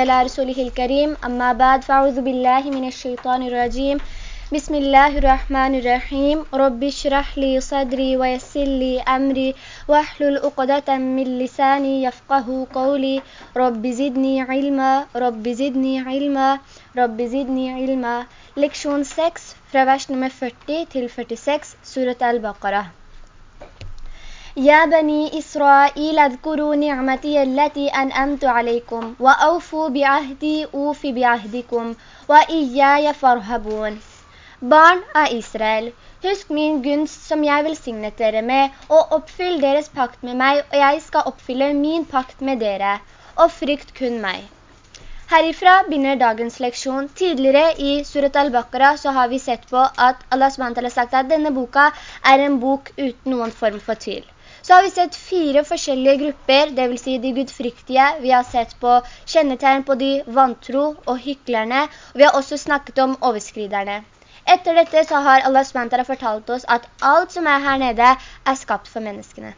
على رسوله الكريم. أما بعد فأعوذ بالله من الشيطان الرجيم. بسم الله الرحمن الرحيم. رب اشرح لي صدري ويسر لي أمري. واحلل عقدة من لساني يفقه قولي. رب زدني علما. رب زدني علما. رب زدني علما. Leksjon 6 fra vers nummer 40 til 46, Surat al-Baqarah. يا بني إسرائيل اذكروا نعمتي التي أنأمت عليكم وأوفوا بعهدي أوف بعهدكم وإياي فارهبون Barn av Israel, husk min gunst som jeg velsignet dere med, og oppfyll deres pakt med meg, og jeg skal oppfylle min pakt med dere, og frykt kun meg. Herifra begynner dagens leksjon. Tidligere i Surat al-Baqarah så har vi sett på at Allah SWT har sagt at denne boka er en bok uten noen form for tvil. Så har vi sett fire forskjellige grupper, det vil si de gudfryktige. Vi har sett på kjennetegn på de vantro og hyklerne, og vi har også snakket om overskriderne. Etter dette så har Allah SWT fortalt oss at alt som er her nede er skapt for menneskene.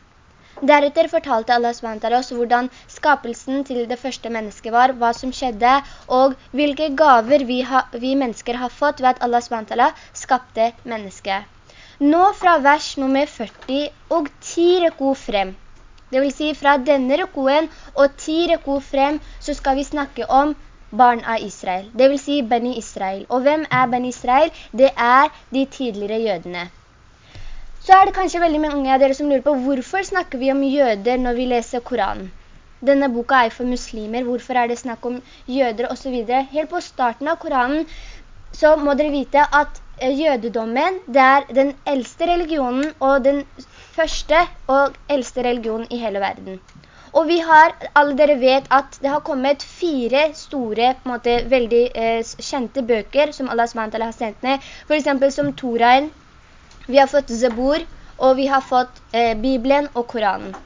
Deretter fortalte Allah SWT oss hvordan skapelsen til det første mennesket var, hva som skjedde, og hvilke gaver vi, ha, vi mennesker har fått ved at Allah SWT skapte mennesket. Nå fra vers nummer 40 og 10 reko frem, det vil si fra denne rekoen og 10 reko frem, så skal vi snakke om barn av Israel. Det vil si Benny Israel. Og hvem er Benny Israel? Det er de tidligere jødene. Så er det kanskje veldig mange av dere som lurer på hvorfor snakker vi om jøder når vi leser Koranen? Denne boka er for muslimer, hvorfor er det snakk om jøder og så videre? Helt på starten av Koranen så må dere vite at jødedommen, det er den eldste religionen og den første og eldste religionen i hele verden. Og vi har, alle dere vet at det har kommet fire store, på en måte, veldig eh, kjente bøker som Allah SWT har sendt ned. For eksempel som Toraen, vi har fått Zebor, og vi har fått eh, Bibelen og Koranen.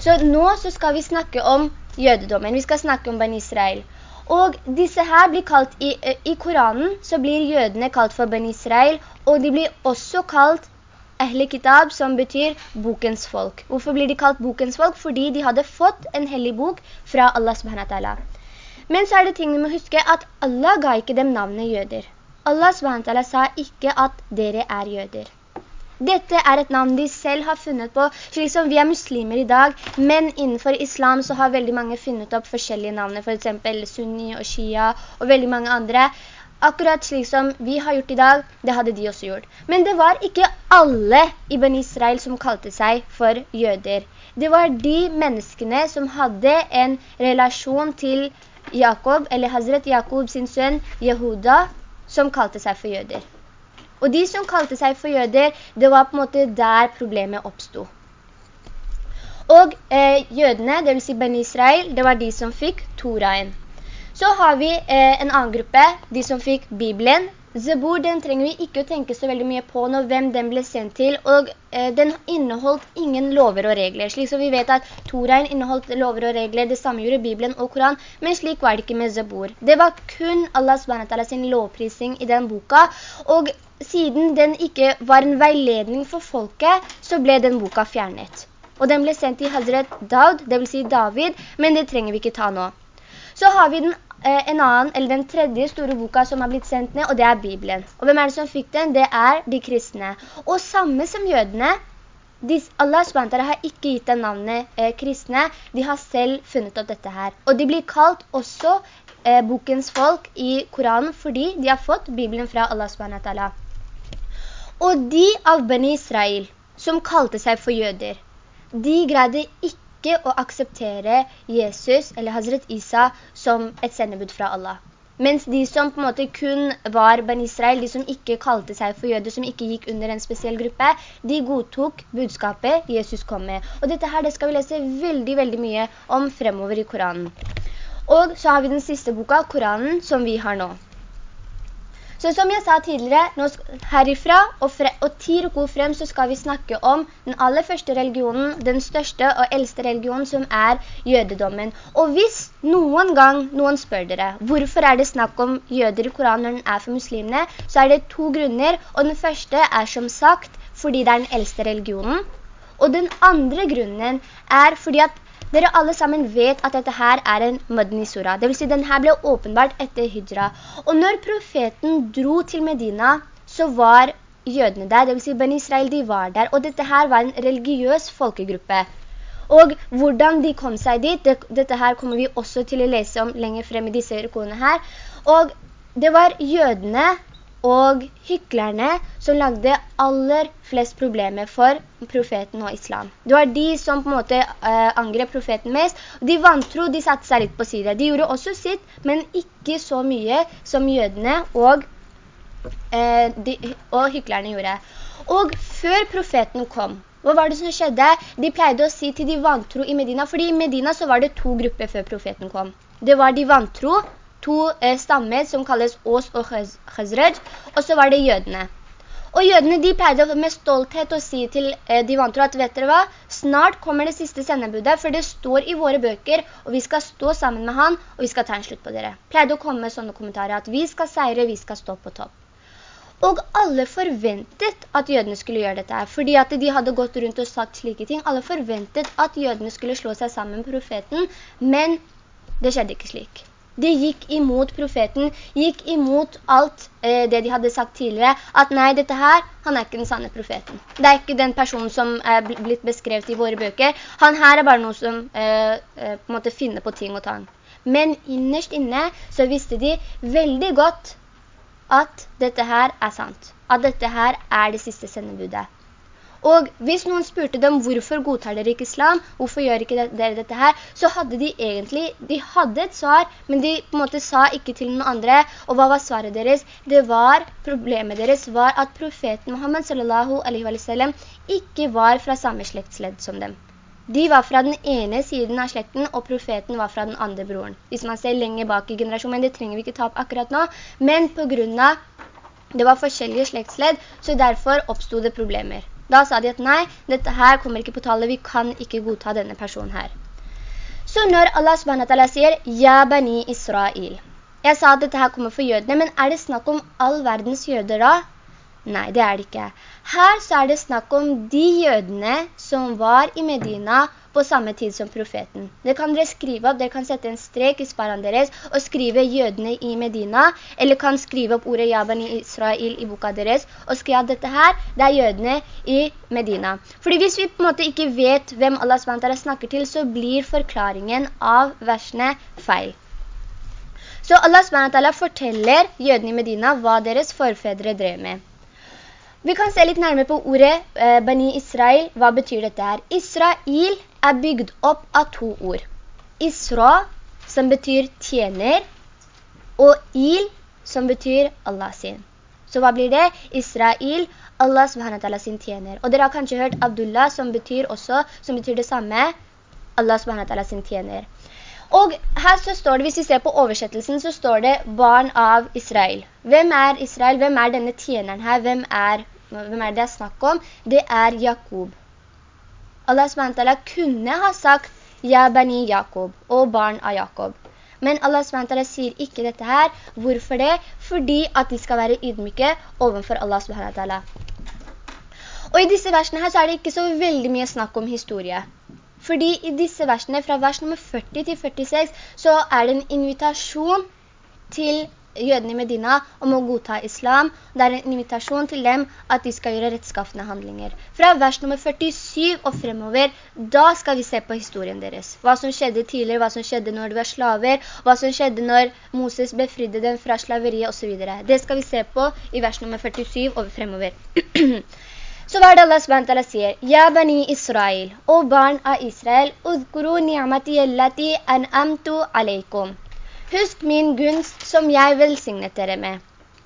Så nå så skal vi snakke om jødedommen, vi skal snakke om Ben Israel. Og disse her blir kalt, i, i Koranen så blir jødene kalt for Ben Israel, og de blir også kalt Ahle Kitab, som betyr bokens folk. Hvorfor blir de kalt bokens folk? Fordi de hadde fått en hellig bok fra Allah subhanahu Men så er det ting vi må huske at Allah ga ikke dem navnet jøder. Allah subhanahu sa ikke at dere er jøder. Dette er et navn de selv har funnet på, slik som vi er muslimer i dag, men innenfor islam så har veldig mange funnet opp forskjellige navn, for eksempel Sunni og Shia og veldig mange andre. Akkurat slik som vi har gjort i dag, det hadde de også gjort. Men det var ikke alle i Ben Israel som kalte seg for jøder. Det var de menneskene som hadde en relasjon til Jakob, eller Hazret Jakob sin sønn Yehuda, som kalte seg for jøder. Og de som kalte seg for jøder, det var på en måte der problemet oppstod. Og eh, jødene, det vil si Ben Israel, det var de som fikk Toraen. Så har vi eh, en annen gruppe, de som fikk Bibelen. Zebur, den trenger vi ikke å tenke så veldig mye på nå, hvem den ble sendt til, og eh, den inneholdt ingen lover og regler. Slik som vi vet at Toraen inneholdt lover og regler, det samme gjorde Bibelen og Koran, men slik var det ikke med Zebur. Det var kun Allah sin lovprising i den boka, og siden den ikke var en veiledning for folket, så ble den boka fjernet. Og den ble sendt til Hazret Daud, det vil si David, men det trenger vi ikke ta nå. Så har vi den, eh, en annen, eller den tredje store boka som har blitt sendt ned, og det er Bibelen. Og hvem er det som fikk den? Det er de kristne. Og samme som jødene, de, Allah SWT har ikke gitt den navnet eh, kristne, de har selv funnet opp dette her. Og de blir kalt også eh, bokens folk i Koranen, fordi de har fått Bibelen fra Allah SWT. Og de av Beni Israel som kalte seg for jøder, de greide ikke å akseptere Jesus eller Hazret Isa som et sendebud fra Allah. Mens de som på en måte kun var Ben Israel, de som ikke kalte seg for jøder, som ikke gikk under en spesiell gruppe, de godtok budskapet Jesus kom med. Og dette her, det skal vi lese veldig, veldig mye om fremover i Koranen. Og så har vi den siste boka, Koranen, som vi har nå. Så som jeg sa tidligere, herifra og, fre, og ti roko frem så skal vi snakke om den aller første religionen, den største og eldste religionen som er jødedommen. Og hvis noen gang noen spør dere, hvorfor er det snakk om jøder i Koranen når den er for muslimene, så er det to grunner, og den første er som sagt fordi det er den eldste religionen. Og den andre grunnen er fordi at Dere alle sammen vet at dette her er en Madni-sura. Det vil si, den her ble åpenbart etter hijra. Og når profeten dro til Medina, så var jødene der, det vil si Ben Israel, de var der. Og dette her var en religiøs folkegruppe. Og hvordan de kom seg dit, det, dette her kommer vi også til å lese om lenger frem i disse rekonene her. Og det var jødene og hyklerne som lagde aller flest problemer for profeten og islam. Det var de som på en måte uh, angrep profeten mest. De vantro, de satte seg litt på siden. De gjorde også sitt, men ikke så mye som jødene og, uh, de, og hyklerne gjorde. Og før profeten kom, hva var det som skjedde? De pleide å si til de vantro i Medina, fordi i Medina så var det to grupper før profeten kom. Det var de vantro, to eh, stammer som kalles Ås og Khazraj, og så var det jødene. Og jødene de pleide med stolthet å si til eh, de vantro at, vet dere hva, snart kommer det siste sendebudet, for det står i våre bøker, og vi skal stå sammen med han, og vi skal ta en slutt på dere. Pleide å komme med sånne kommentarer, at vi skal seire, vi skal stå på topp. Og alle forventet at jødene skulle gjøre dette fordi at de hadde gått rundt og sagt slike ting. Alle forventet at jødene skulle slå seg sammen med profeten, men det skjedde ikke slik. De gikk imot profeten, gikk imot alt eh, det de hadde sagt tidligere, at nei, dette her, han er ikke den sanne profeten. Det er ikke den personen som er blitt beskrevet i våre bøker. Han her er bare noe som eh, eh, på en måte finner på ting og tang. Men innerst inne så visste de veldig godt at dette her er sant. At dette her er det siste sendebudet. Og hvis noen spurte dem hvorfor godtar dere ikke islam, hvorfor gjør ikke dere dette her, så hadde de egentlig, de hadde et svar, men de på en måte sa ikke til noen andre. Og hva var svaret deres? Det var, problemet deres var at profeten Muhammad sallallahu alaihi wa sallam ikke var fra samme slektsledd som dem. De var fra den ene siden av slekten, og profeten var fra den andre broren. Hvis man ser lenger bak i generasjonen, men det trenger vi ikke ta opp akkurat nå. Men på grunn av det var forskjellige slektsledd, så derfor oppstod det problemer. Da sa de at nei, dette her kommer ikke på tallet, vi kan ikke godta denne personen her. Så når Allah SWT sier, «Ja bani Israel», jeg sa at dette her kommer for jødene, men er det snakk om all verdens jøder da? Nei, det er det ikke. Her så er det snakk om de jødene som var i Medina på samme tid som profeten. Det kan dere skrive opp, dere kan sette en strek i sparen deres og skrive jødene i Medina, eller kan skrive opp ordet Jaban i Israel i boka deres, og skrive at dette her, det er jødene i Medina. Fordi hvis vi på en måte ikke vet hvem Allah SWT snakker til, så blir forklaringen av versene feil. Så Allah SWT forteller jødene i Medina hva deres forfedre drev med. Vi kan se litt nærmere på ordet eh, Bani Israel. Hva betyr dette her? Israel er bygd opp av to ord. Isra, som betyr tjener, og Il, som betyr Allah sin. Så hva blir det? Israel, Allah subhanahu sin tjener. Og dere har kanskje hørt Abdullah, som betyr også, som betyr det samme, Allah subhanahu sin tjener. Og her så står det, hvis vi ser på oversettelsen, så står det barn av Israel. Hvem er Israel? Hvem er denne tjeneren her? Hvem er, hvem er det jeg snakker om? Det er Jakob. Allah SWT kunne ha sagt Ja bani Jakob og barn av Jakob. Men Allah SWT sier ikke dette her. Hvorfor det? Fordi at de skal være ydmyke overfor Allah SWT. Og i disse versene her så er det ikke så veldig mye snakk om historie. Fordi i disse versene, fra vers nummer 40 til 46, så er det en invitasjon til jødene i Medina om å godta islam. Det er en invitasjon til dem at de skal gjøre rettskaffende handlinger. Fra vers nummer 47 og fremover, da skal vi se på historien deres. Hva som skjedde tidligere, hva som skjedde når de var slaver, hva som skjedde når Moses befridde dem fra slaveriet og så videre. Det skal vi se på i vers nummer 47 og fremover. Så var det Allah SWT sier, «Ja, bani Israel, og barn av Israel, udkuru ni'amati allati an'amtu alaikum». Husk min gunst som jeg velsignet dere med.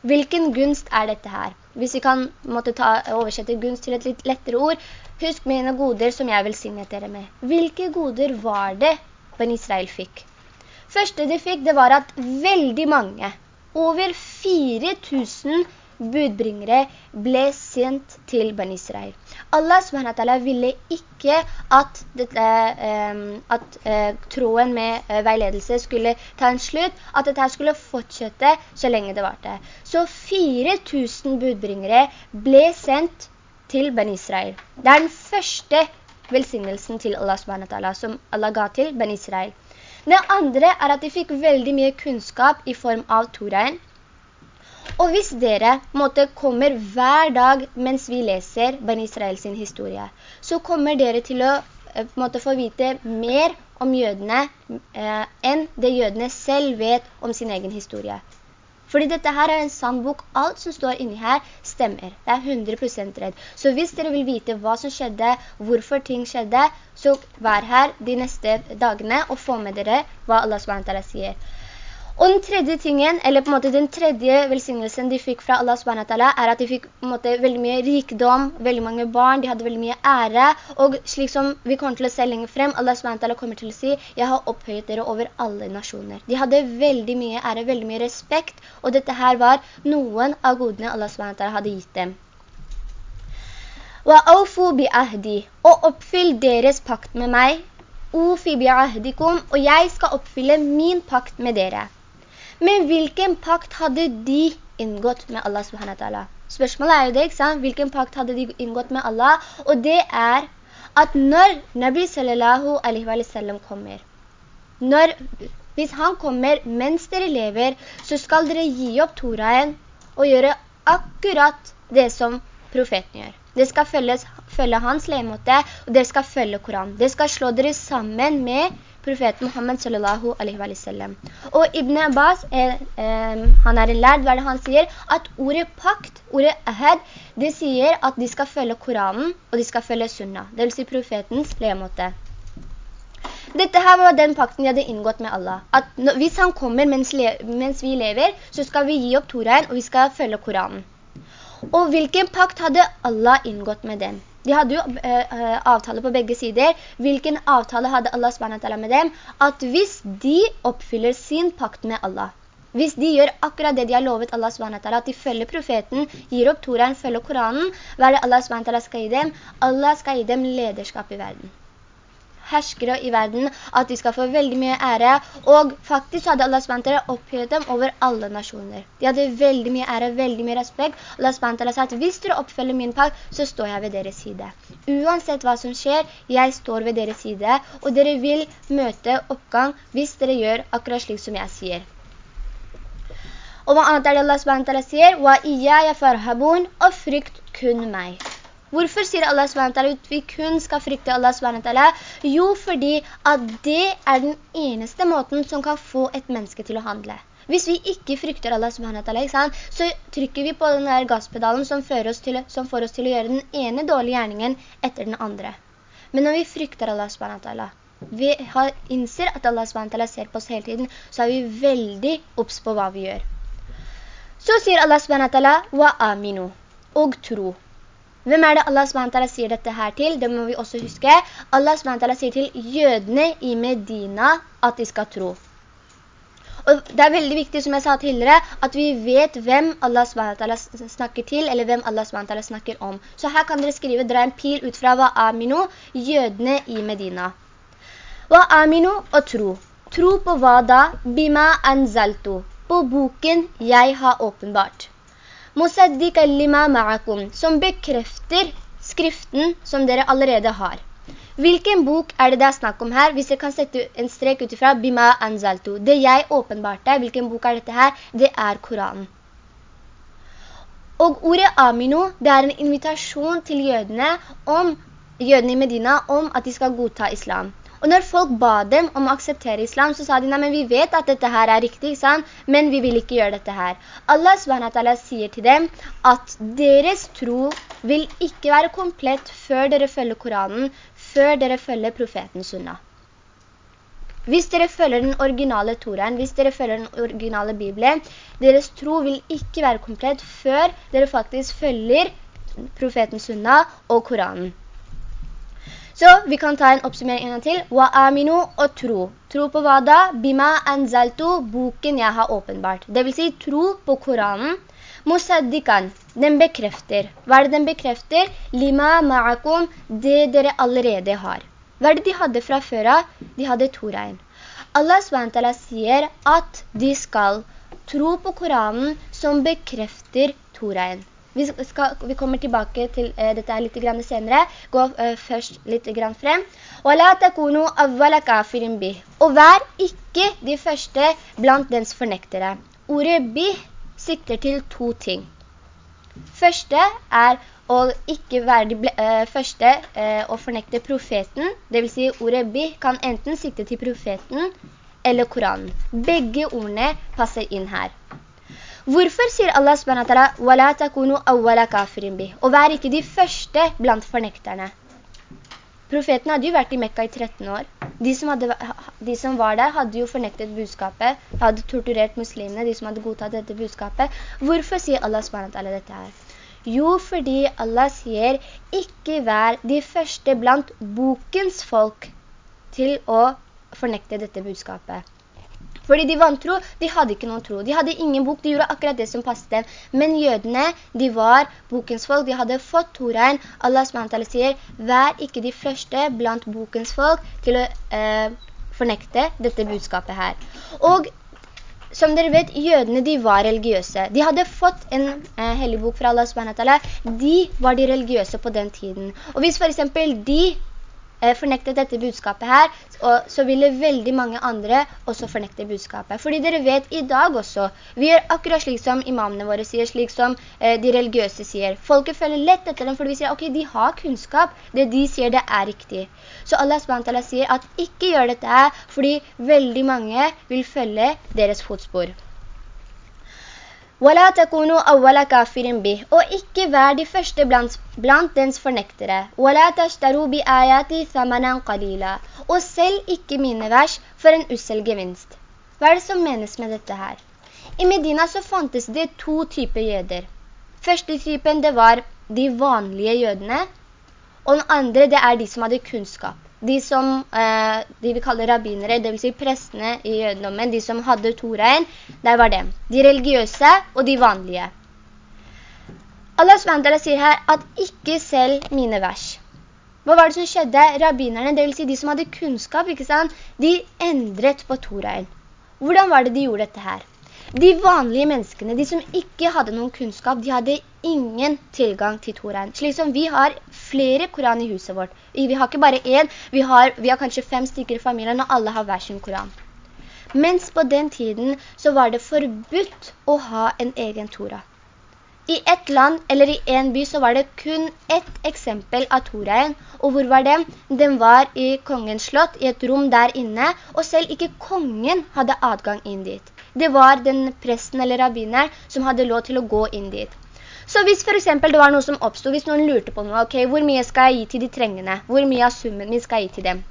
Hvilken gunst er dette her? Hvis vi kan måtte ta, oversette gunst til et litt lettere ord, husk mine goder som jeg velsignet dere med. Hvilke goder var det Ben Israel fikk? Første de fikk, det var at veldig mange, over 4000 budbringere ble sendt til Ben Israel. Allah SWT ville ikke at, dette, um, at uh, troen med uh, veiledelse skulle ta en slutt, at dette skulle fortsette så lenge det var det. Så 4000 budbringere ble sendt til Ben Israel. Det er den første velsignelsen til Allah SWT, som Allah ga til Ben Israel. Det andre er at de fikk veldig mye kunnskap i form av Toraen. Og hvis dere måtte kommer hver dag mens vi leser Ben Israel sin historie, så kommer dere til å eh, måtte få vite mer om jødene eh, enn det jødene selv vet om sin egen historie. Fordi dette her er en sann bok. Alt som står inni her stemmer. Det er 100% redd. Så hvis dere vil vite hva som skjedde, hvorfor ting skjedde, så vær her de neste dagene og få med dere hva Allah SWT sier. Og den tredje tingen, eller på en måte den tredje velsignelsen de fikk fra Allah SWT, er at de fikk måte, veldig mye rikdom, veldig mange barn, de hadde veldig mye ære, og slik som vi kommer til å se lenger frem, Allah SWT kommer til å si, jeg har opphøyet dere over alle nasjoner. De hadde veldig mye ære, veldig mye respekt, og dette her var noen av godene Allah SWT hadde gitt dem. Og oppfyll deres pakt med meg, og jeg skal oppfylle min pakt med dere. Men hvilken pakt hadde de inngått med Allah subhanahu Spørsmålet er jo det, ikke sant? Hvilken pakt hadde de inngått med Allah? Og det er at når Nabi sallallahu alaihi wa sallam kommer, når, hvis han kommer mens dere lever, så skal dere gi opp Toraen og gjøre akkurat det som profeten gjør. Det skal følge, følge hans leimåte, og det skal følge Koran. Det skal slå dere sammen med profeten Muhammad sallallahu alaihi wa sallam. Og Ibn Abbas, er, eh, han er en lærd, hva det han sier? At ordet pakt, ordet ahad, det sier at de skal følge Koranen, og de skal følge sunna. Det vil si profetens legemåte. Dette her var den pakten de hadde inngått med Allah. At hvis han kommer mens, mens vi lever, så skal vi gi opp Torahen, og vi skal følge Koranen. Og hvilken pakt hadde Allah inngått med dem? De hadde jo eh, eh, avtale på begge sider. Hvilken avtale hadde Allah SWT med dem? At hvis de oppfyller sin pakt med Allah, hvis de gjør akkurat det de har lovet Allah SWT, at de følger profeten, gir opp Toraen, følger Koranen, hva er det Allah SWT skal gi dem? Allah skal gi dem lederskap i verden herskere i verden, at de skal få veldig mye ære, og faktisk hadde Allah SWT opphøyet dem over alle nasjoner. De hadde veldig mye ære, veldig mye respekt. Allah SWT sa at hvis dere oppfølger min pakt, så står jeg ved deres side. Uansett hva som skjer, jeg står ved deres side, og dere vil møte oppgang hvis dere gjør akkurat slik som jeg sier. Og hva annet er det Allah SWT sier? «Wa iya ya farhabun» og frykt kun meg. Hvorfor sier Allah SWT at vi kun skal frykte Allah SWT? Jo, fordi at det er den eneste måten som kan få et menneske til å handle. Hvis vi ikke frykter Allah SWT, så trykker vi på den der gasspedalen som, til, som, får oss til å gjøre den ene dårlige gjerningen etter den andre. Men når vi frykter Allah SWT, vi har, innser at Allah SWT ser på oss hele tiden, så er vi veldig opps på hva vi gjør. Så sier Allah SWT, «Wa aminu», og tro. Hvem er det Allah SWT sier dette her til? Det må vi også huske. Allah SWT sier til jødene i Medina at de skal tro. Og det er veldig viktig, som jeg sa tidligere, at vi vet hvem Allah SWT snakker til, eller hvem Allah SWT snakker om. Så her kan dere skrive, dra en pil ut fra hva amino, jødene i Medina. Hva amino og tro. Tro på hva da? Bima anzaltu. På boken jeg har åpenbart. Musaddiqa lima ma'akum, som bekrefter skriften som dere allerede har. Hvilken bok er det det er snakk om her? Hvis jeg kan sette en strek utifra, bima anzaltu. Det jeg åpenbarte, hvilken bok er dette her? Det er Koranen. Og ordet amino, det er en invitasjon til jødene, om, jødene i Medina om at de skal godta islam. Og når folk ba dem om å akseptere islam, så sa de, nei, men vi vet at dette her er riktig, sant? men vi vil ikke gjøre dette her. Allah SWT sier til dem at deres tro vil ikke være komplett før dere følger Koranen, før dere følger profeten sunna. Hvis dere følger den originale Toraen, hvis dere følger den originale Bibelen, deres tro vil ikke være komplett før dere faktisk følger profeten sunna og Koranen. Så vi kan ta en oppsummering en gang til. Wa aminu og tro. Tro på hva da? Bima anzaltu, boken jeg har åpenbart. Det vil si tro på Koranen. Musaddikan, den bekrefter. Hva er det den bekrefter? Lima ma'akum, det dere allerede har. Hva er det de hadde fra før? De hadde Toraen. Allah SWT sier at de skal tro på Koranen som bekrefter Toraen. Vi, skal, vi kommer tilbake til uh, dette litt senere. Gå uh, først litt frem. Og vær ikke de første blant dens fornektere. Ordet bi sikter til to ting. Første er å ikke være de uh, første uh, å fornekte profeten. Det vil si ordet bi kan enten sikte til profeten eller Koranen. Begge ordene passer inn her. Hvorfor sier Allah SWT «Wala takunu awwala kafirin bih» og vær ikke de første blant fornekterne. Profeten hadde jo vært i Mekka i 13 år. De som, hadde, de som, var der hadde jo fornektet budskapet, hadde torturert muslimene, de som hadde godtatt dette budskapet. Hvorfor sier Allah SWT dette her? Jo, fordi Allah sier ikke vær de første blant bokens folk til å fornekte dette budskapet. Fordi de vantro, de hadde ikke noen tro. De hadde ingen bok, de gjorde akkurat det som passet dem. Men jødene, de var bokens folk, de hadde fått Toraen. Allah SWT sier, vær ikke de første blant bokens folk til å eh, fornekte dette budskapet her. Og som dere vet, jødene de var religiøse. De hadde fått en eh, hellig bok fra Allah SWT. De var de religiøse på den tiden. Og hvis for eksempel de fornektet dette budskapet her, så ville veldig mange andre også fornekte budskapet. Fordi dere vet i dag også, vi gjør akkurat slik som imamene våre sier, slik som eh, de religiøse sier. Folket følger lett etter dem, fordi vi sier, ok, de har kunnskap, det de sier det er riktig. Så Allah sier at ikke gjør dette her, fordi veldig mange vil følge deres fotspor. وَلَا تَكُونُوا أَوَّلَ كَافِرٍ بِهِ Og ikke vær de første blant, blant dens fornektere. وَلَا تَشْتَرُوا بِآيَاتِ ثَمَنًا قَلِيلًا Og selv ikke mine vers for en ussel gevinst. Hva er det som menes med dette her? I Medina så fantes det to typer jøder. Første typen det var de vanlige jødene, og den andre det er de som hadde kunnskap de som eh, de vi kaller rabbinere, det vil si prestene i jødedommen, de som hadde Toraen, der var det. De religiøse og de vanlige. Allah SWT sier her at ikke selv mine vers. Hva var det som skjedde? Rabbinerne, det vil si de som hadde kunnskap? De endret på Toraen. Hvordan var det de gjorde dette her? De vanlige menneskene, de som ikke hadde noen kunnskap, de hadde ingen tilgang til Toraen. Slik som vi har flere Koran i huset vårt. Vi har ikke bare en, vi har, vi har kanskje fem stykker i familien, og alle har hver sin Koran. Mens på den tiden så var det forbudt å ha en egen Torah. I et land, eller i en by, så var det kun ett eksempel av Torahen. Og hvor var den? Den var i kongens slott, i et rom der inne, og selv ikke kongen hadde adgang inn dit. Det var den presten eller rabbiner som hadde lov til å gå inn dit. Så hvis for eksempel det var noe som oppstod, hvis noen lurte på noe, ok, hvor mye skal jeg gi til de trengende? Hvor mye av summen min skal jeg gi til dem?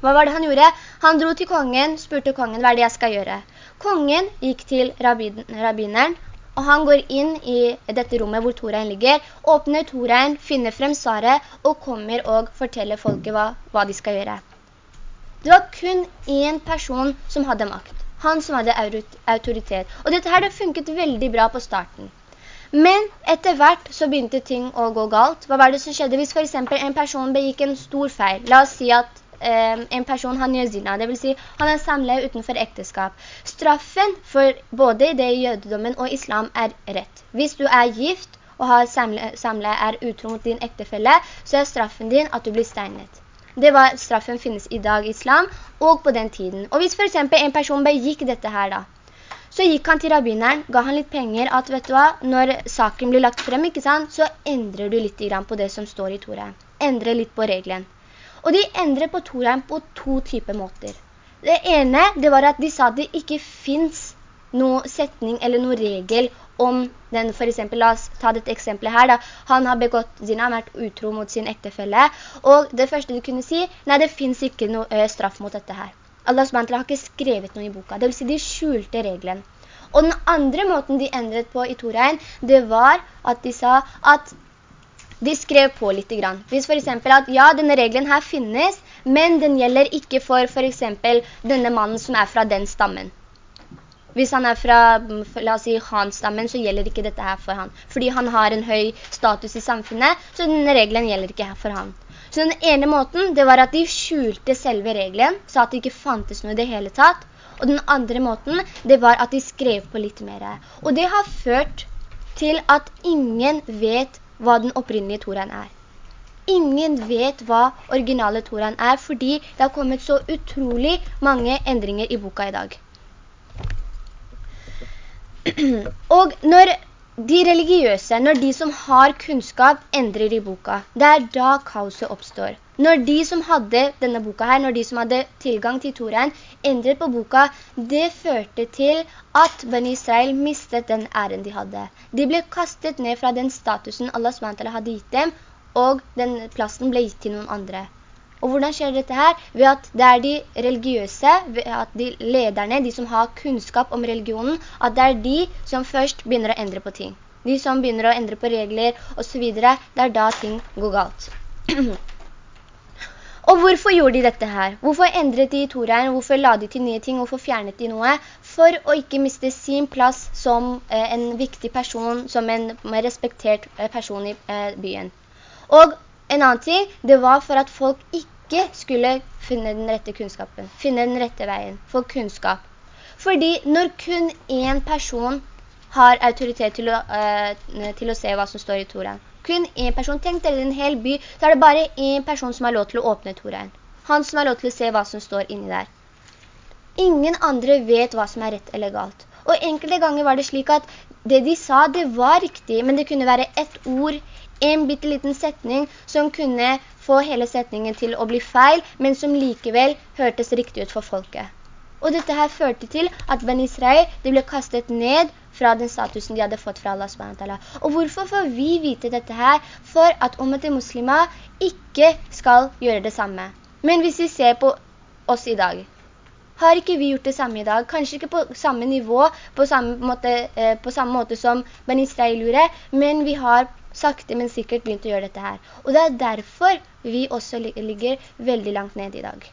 Hva var det han gjorde? Han dro til kongen, spurte kongen hva er det jeg skal gjøre. Kongen gikk til rabbineren, og han går inn i dette rommet hvor Torein ligger, åpner Torein, finner frem svaret, og kommer og forteller folket hva, hva de skal gjøre. Det var kun en person som hadde makt. Han som hadde autoritet. Og dette her det funket veldig bra på starten. Men etter hvert så begynte ting å gå galt. Hva var det som skjedde hvis for eksempel en person begikk en stor feil? La oss si at eh, en person har zina, det vil si han er samlet utenfor ekteskap. Straffen for både det i jødedommen og islam er rett. Hvis du er gift og har samlet, samlet er utro mot din ektefelle, så er straffen din at du blir steinet. Det var straffen finnes i dag i islam, og på den tiden. Og hvis for eksempel en person begikk dette her da, så gikk han til rabbineren, ga han litt penger, at vet du hva, når saken blir lagt frem, ikke sant, så endrer du litt på det som står i Toraen. Endrer litt på reglen. Og de endrer på Toraen på to typer måter. Det ene, det var at de sa det ikke finnes noen setning eller noen regel om den, for eksempel, la oss ta dette eksempelet her da, han har begått zina, har vært utro mot sin ektefelle, og det første du kunne si, nei, det finnes ikke noe ø, straff mot dette her. Allah SWT har ikke skrevet noe i boka. Det vil si de skjulte reglen. Og den andre måten de endret på i Torein, det var at de sa at de skrev på litt grann. Hvis for eksempel at ja, denne reglen her finnes, men den gjelder ikke for for eksempel denne mannen som er fra den stammen. Hvis han er fra, la oss si, Hans-stammen, så gjelder ikke dette her for han. Fordi han har en høy status i samfunnet, så denne reglen gjelder ikke for han. Så den ene måten, det var at de skjulte selve reglen, så at det ikke fantes noe i det hele tatt. Og den andre måten, det var at de skrev på litt mer. Og det har ført til at ingen vet hva den opprinnelige Toraen er. Ingen vet hva originale Toraen er, fordi det har kommet så utrolig mange endringer i boka i dag. Og når de religiøse, når de som har kunnskap, endrer i boka, det er da kaoset oppstår. Når de som hadde denne boka her, når de som hadde tilgang til Toraen, endret på boka, det førte til at Ben Israel mistet den æren de hadde. De ble kastet ned fra den statusen Allah SWT hadde gitt dem, og den plassen ble gitt til noen andre. Og hvordan skjer dette her? Ved at det er de religiøse, ved at de lederne, de som har kunnskap om religionen, at det er de som først begynner å endre på ting. De som begynner å endre på regler og så videre, det er da ting går galt. og hvorfor gjorde de dette her? Hvorfor endret de i Toreien? Hvorfor la de til nye ting? Hvorfor fjernet de noe? For å ikke miste sin plass som eh, en viktig person, som en respektert eh, person i eh, byen. Og en annen ting, det var for at folk ikke skulle finne den rette kunnskapen, finne den rette veien, få kunnskap. Fordi når kun en person har autoritet til å, uh, til å se hva som står i Toraen, kun en person, tenk dere i en hel by, så er det bare en person som har lov til å åpne Toraen. Han som har lov til å se hva som står inni der. Ingen andre vet hva som er rett eller galt. Og enkelte ganger var det slik at det de sa, det var riktig, men det kunne være ett ord, en bitte liten setning som kunne få hele setningen til å bli feil, men som likevel hørtes riktig ut for folket. Og dette her førte til at Ben Israel ble kastet ned fra den statusen de hadde fått fra Allah SWT. Og hvorfor får vi vite dette her? For at ummet muslimer ikke skal gjøre det samme. Men hvis vi ser på oss i dag, har ikke vi gjort det samme i dag? Kanskje ikke på samme nivå, på samme måte, eh, på samme måte som Ben Israel gjorde, men vi har sakte, men sikkert begynt å gjøre dette her. Og det er derfor vi også ligger veldig langt ned i dag.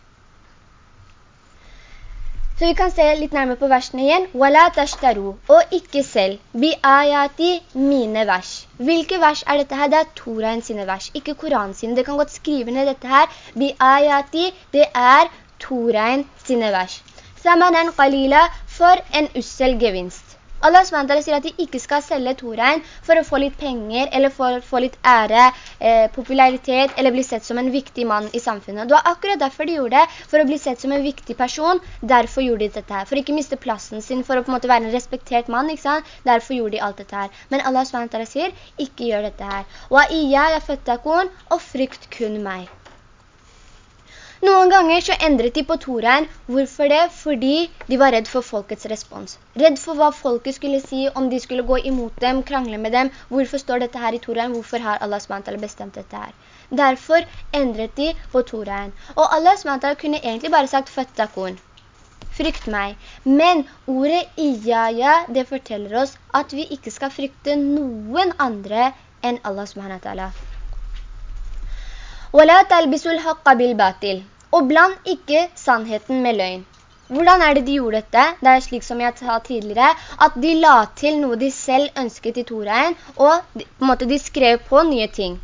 Så vi kan se litt nærmere på versene igjen. «Wala tashtaru» og ikke selv. «Bi ayati» mine vers. Hvilke vers er dette her? Det er Toraen sine vers, ikke Koran sine. Det kan godt skrive ned dette her. «Bi ayati» det er Toraen sine vers. «Samanan qalila» for en ussel gevinst. Allah SWT sier at de ikke skal selge Torein for å få litt penger, eller for å få litt ære, eh, popularitet, eller bli sett som en viktig mann i samfunnet. Det var akkurat derfor de gjorde det, for å bli sett som en viktig person. Derfor gjorde de dette her. For ikke miste plassen sin, for å på en måte være en respektert mann, ikke sant? Derfor gjorde de alt dette her. Men Allah SWT sier, ikke gjør dette her. «Wa iya av fattakun» og frykt kun meg. Noen ganger så endret de på Torein. Hvorfor det? Fordi de var redd for folkets respons. Redd for hva folket skulle si, om de skulle gå imot dem, krangle med dem. Hvorfor står dette her i Torein? Hvorfor har Allah SWT bestemt dette her? Derfor endret de på Torein. Og Allah SWT kunne egentlig bare sagt «Fattakun» frykt meg. Men ordet «Iyaya» det forteller oss at vi ikke skal frykte noen andre enn Allah subhanahu wa ta'ala. «Wala talbisul haqqa batil» og bland ikke sannheten med løgn. Hvordan er det de gjorde dette? Det er slik som jeg sa tidligere, at de la til noe de selv ønsket i Toreien, og på en måte de skrev på nye ting.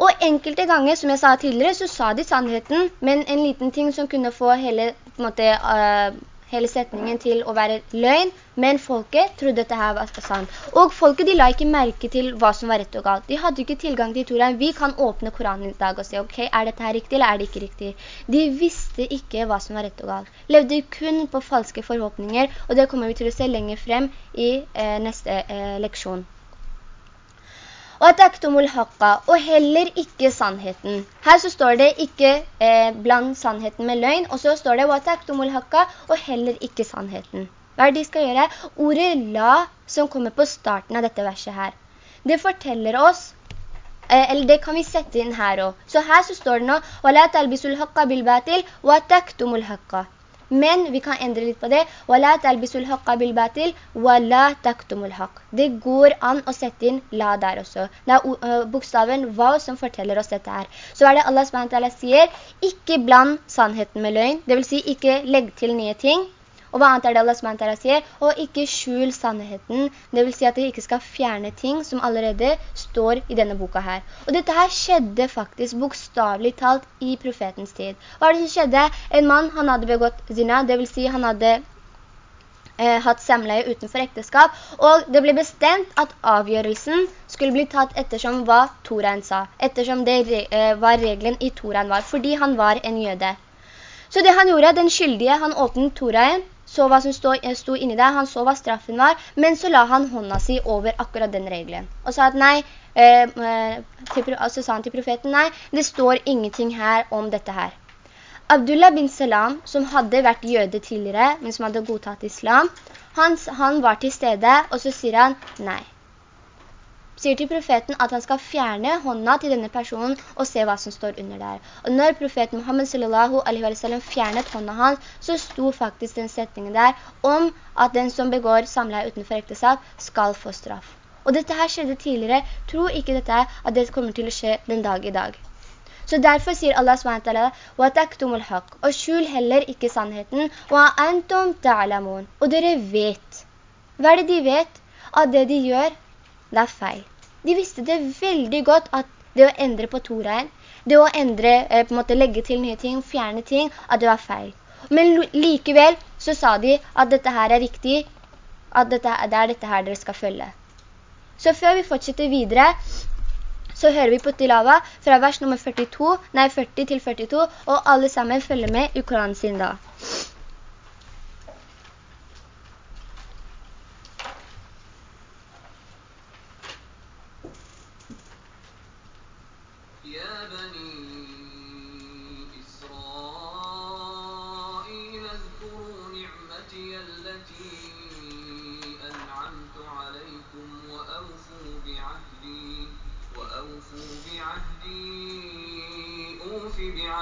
Og enkelte ganger, som jeg sa tidligere, så sa de sannheten, men en liten ting som kunne få hele, på en måte, uh, hele setningen til å være løgn, men folket trodde dette her var sant. Og folket de la ikke merke til hva som var rett og galt. De hadde ikke tilgang til Torahen. Vi kan åpne Koranen i dag og se, ok, er dette her riktig eller er det ikke riktig? De visste ikke hva som var rett og galt. Levde kun på falske forhåpninger, og det kommer vi til å se lenger frem i eh, neste eh, leksjon. Og heller ikke sannheten. Her så står det ikke eh, bland sannheten med løgn, og så står det og heller ikke sannheten. Hva de skal gjøre? Ordet la som kommer på starten av dette verset her. Det forteller oss eh, eller det kan vi sette inn her også. Så her så står det nå «Wala talbisul haqqa bil batil, wa taktumul haqqa» Men vi kan endre litt på det. وَلَا تَلْبِسُ الْحَقَّ بِالْبَاتِلِ وَلَا تَكْتُمُ الْحَقِّ Det går an å sette inn la der også. Det er uh, bokstaven «va» som forteller oss dette her. Så er det Allah SWT sier, ikke bland sannheten med løgn. Det vil si, ikke legg til nye ting. og hva annet er det Allah SWT sier? Og ikke skjul sannheten. Det vil si at de ikke skal fjerne ting som allerede står i denne boka her. Og dette her skjedde faktisk bokstavlig talt i profetens tid. Hva er det som skjedde? En mann, han hadde begått zina, det vil si han hadde eh, hatt samleie utenfor ekteskap, og det ble bestemt at avgjørelsen skulle bli tatt ettersom hva Toraen sa, ettersom det eh, var regelen i Toraen var, fordi han var en jøde. Så det han gjorde, den skyldige, han åpnet Toraen, så hva som stod, eh, inni der, han så hva straffen var, men så la han hånda si over akkurat den regelen. Og sa at nei, eh, eh til, altså sa han til profeten, nei, det står ingenting her om dette her. Abdullah bin Salam, som hadde vært jøde tidligere, men som hadde godtatt islam, han, han var til stede, og så sier han nei sier til profeten at han skal fjerne hånda til denne personen og se hva som står under der. Og når profeten Muhammed sallallahu alaihi wa sallam fjernet hånda hans, så sto faktisk den setningen der om at den som begår samleie utenfor ekteskap skal få straff. Og dette her skjedde tidligere. Tro ikke dette at det kommer til å skje den dag i dag. Så derfor sier Allah SWT, og skjul heller ikke sannheten, og dere vet. Hva er det de vet? At det de gjør, det er feil. De visste det veldig godt at det å endre på Toraen, det å endre, eh, på en måte legge til nye ting, fjerne ting, at det var feil. Men likevel så sa de at dette her er riktig, at dette, det er dette her dere skal følge. Så før vi fortsetter videre, så hører vi på Tilava fra vers nummer 42, nei 40 til 42, og alle sammen følger med i Koranen sin da.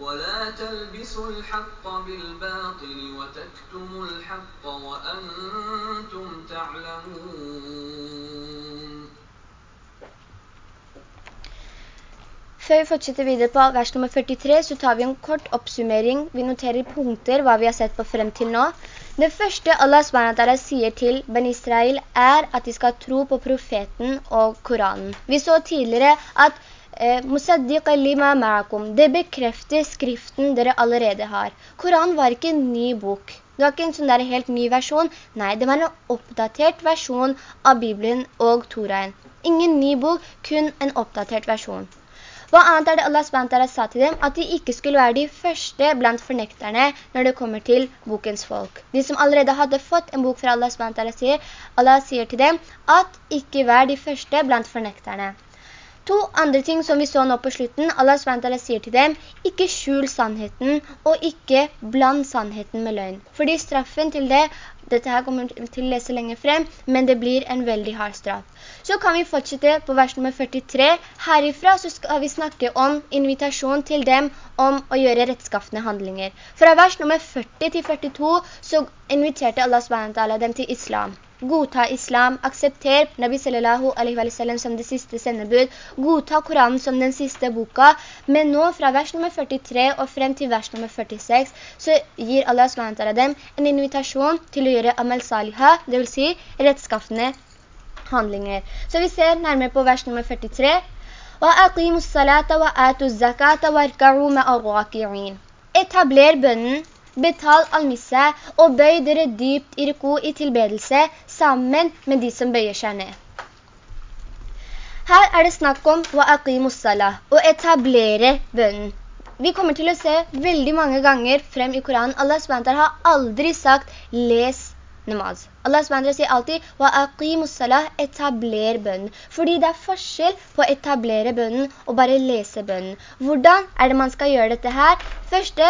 ولا تلبسوا الحق بالباطل وتكتموا الحق وأنتم تعلمون Før vi fortsetter videre på vers nummer 43, så tar vi en kort oppsummering. Vi noterer punkter, hva vi har sett på frem til nå. Det første Allah SWT sier til Ben Israel er at de skal tro på profeten og Koranen. Vi så tidligere at Eh, det bekrefter skriften dere allerede har. Koran var ikke en ny bok. Det var ikke en sånn der helt ny versjon. Nei, det var en oppdatert versjon av Bibelen og Toraen. Ingen ny bok, kun en oppdatert versjon. Hva annet er det Allah SWT sa til dem? At de ikke skulle være de første blant fornekterne når det kommer til bokens folk. De som allerede hadde fått en bok fra Allah SWT sier, Allah sier til dem at ikke vær de første blant fornekterne. To andre ting som vi så nå på slutten, Allah SWT sier til dem, ikke skjul sannheten, og ikke bland sannheten med løgn. Fordi straffen til det, dette her kommer til å lese lenger frem, men det blir en veldig hard straff. Så kan vi fortsette på vers nummer 43. Herifra så skal vi snakke om invitasjon til dem om å gjøre rettskaffende handlinger. Fra vers nummer 40 til 42 så inviterte Allah SWT dem til islam Godta islam, aksepter Nabi sallallahu alaihi wa sallam som det siste sendebud, godta Koranen som den siste boka, men nå fra vers nummer 43 og frem til vers nummer 46, så gir Allah SWT dem en invitasjon til å gjøre amal saliha, det vil si rettskaffende handlinger. Så vi ser nærmere på vers nummer 43. «Wa atimus salata wa atus zakata wa. Etabler bønnen betal al-misse og bøy dere dypt i ruko i tilbedelse sammen med de som bøyer seg ned. Her er det snakk om å etablere bønnen. Vi kommer til å se veldig mange ganger frem i Koranen. Allah SWT har aldri sagt les namaz. Allah SWT sier alltid «Wa aqimus salah» etabler bønnen. Fordi det er forskjell på å etablere bønnen og bare lese bønnen. Hvordan er det man skal gjøre dette her? Første,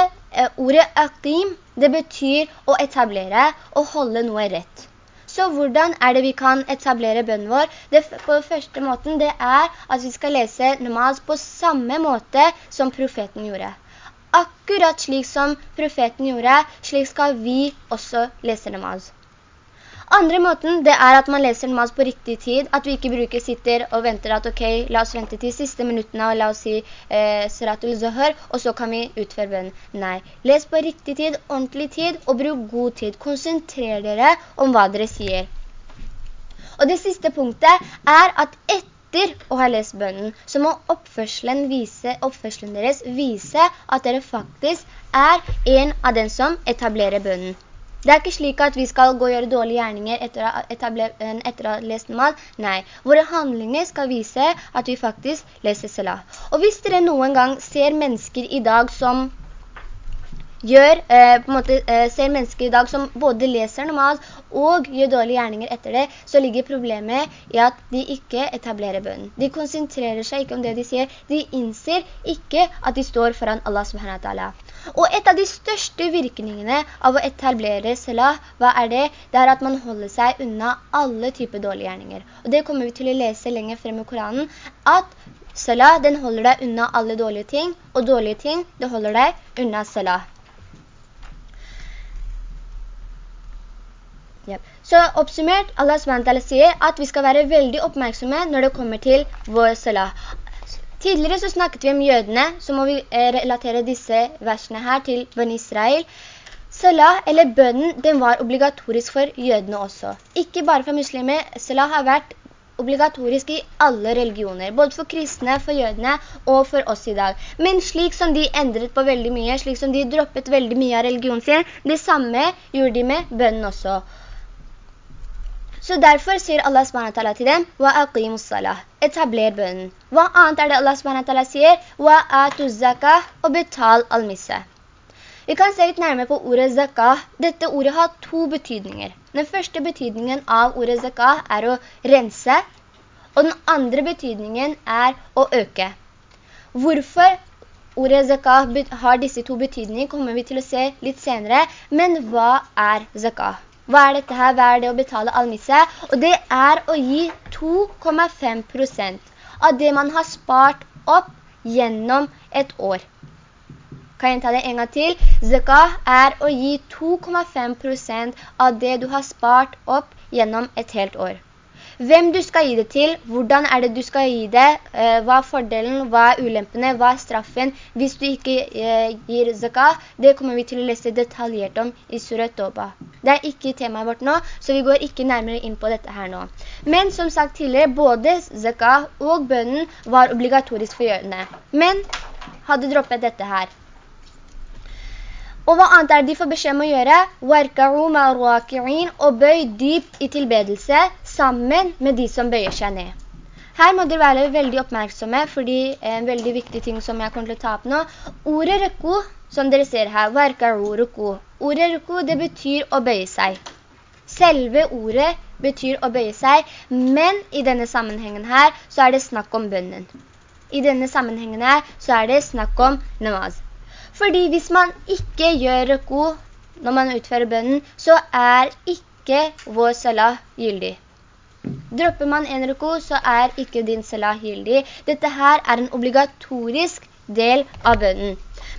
ordet «aqim», det betyr å etablere og holde noe rett. Så hvordan er det vi kan etablere bønnen vår? Det på første måten det er at vi skal lese namaz på samme måte som profeten gjorde. Akkurat slik som profeten gjorde, slik skal vi også lese namaz. Andre måten, det er at man leser namaz på riktig tid, at vi ikke bruker sitter og venter at ok, la oss vente til siste minuttene og la oss si eh, suratul Zohar, og så kan vi utføre bønnen. Nei, les på riktig tid, ordentlig tid, og bruk god tid. Konsentrer dere om hva dere sier. Og det siste punktet er at etter å ha lest bønnen, så må oppførselen, vise, oppførselen deres vise at dere faktisk er en av den som etablerer bønnen. Det er ikke slik at vi skal gå og gjøre dårlige gjerninger etter å, ha lest namaz. Nei, våre handlinger skal vise at vi faktisk leser salat. Og hvis dere noen gang ser mennesker i dag som gjør, eh, på en måte, eh, ser mennesker i dag som både leser namaz og gjør dårlige gjerninger etter det, så ligger problemet i at de ikke etablerer bønnen. De konsentrerer seg ikke om det de sier. De innser ikke at de står foran Allah subhanahu wa ta'ala. Og et av de største virkningene av å etablere salah, hva er det? Det er at man holder seg unna alle typer dårlige gjerninger. Og det kommer vi til å lese lenger frem i Koranen, at salah, den holder deg unna alle dårlige ting, og dårlige ting, det holder deg unna salah. Yep. Så oppsummert, Allah SWT sier at vi skal være veldig oppmerksomme når det kommer til vår salah. Tidligere så snakket vi om jødene, så må vi eh, relatere disse versene her til Ben Israel. Salah, eller bønnen, den var obligatorisk for jødene også. Ikke bare for muslimer, salah har vært obligatorisk i alle religioner, både for kristne, for jødene og for oss i dag. Men slik som de endret på veldig mye, slik som de droppet veldig mye av religionen sin, det samme gjorde de med bønnen også. Så derfor sier Allah SWT til dem, وَأَقِيمُ الصَّلَةِ etabler bønnen. Hva annet er det Allah SWT sier? وَأَتُ الزَّكَةِ og betal al-misse. Vi kan se litt nærmere på ordet zakah. Dette ordet har to betydninger. Den første betydningen av ordet zakah er å rense, og den andre betydningen er å øke. Hvorfor ordet zakah har disse to betydninger kommer vi til å se litt senere, men hva er zakah? Hva er dette her? Hva er det å betale almisse? Og det er å gi 2,5 prosent av det man har spart opp gjennom et år. Kan jeg ta det en gang til? Zakah er å gi 2,5 prosent av det du har spart opp gjennom et helt år hvem du skal gi det til, hvordan er det du skal gi det, eh, hva er fordelen, hva er ulempene, hva er straffen hvis du ikke eh, gir zakah, det kommer vi til å lese detaljert om i Surat Doba. Det er ikke temaet vårt nå, så vi går ikke nærmere inn på dette her nå. Men som sagt tidligere, både zakah og bønnen var obligatorisk for jødene. Men hadde droppet dette her. Og hva annet er det de får beskjed om å gjøre? Og bøy dypt i tilbedelse sammen med de som bøyer seg ned. Her må dere være veldig oppmerksomme, fordi en veldig viktig ting som jeg kommer til å ta opp nå, ordet ruku, som dere ser her, ruku. Ordet ruku, det betyr å bøye seg. Selve ordet betyr å bøye seg, men i denne sammenhengen her, så er det snakk om bønnen. I denne sammenhengen her, så er det snakk om namaz. Fordi hvis man ikke gjør ruku når man utfører bønnen, så er ikke vår salah gyldig. Dropper man en ruku, så er ikke din salah gyldig. Dette her er en obligatorisk del av bønnen.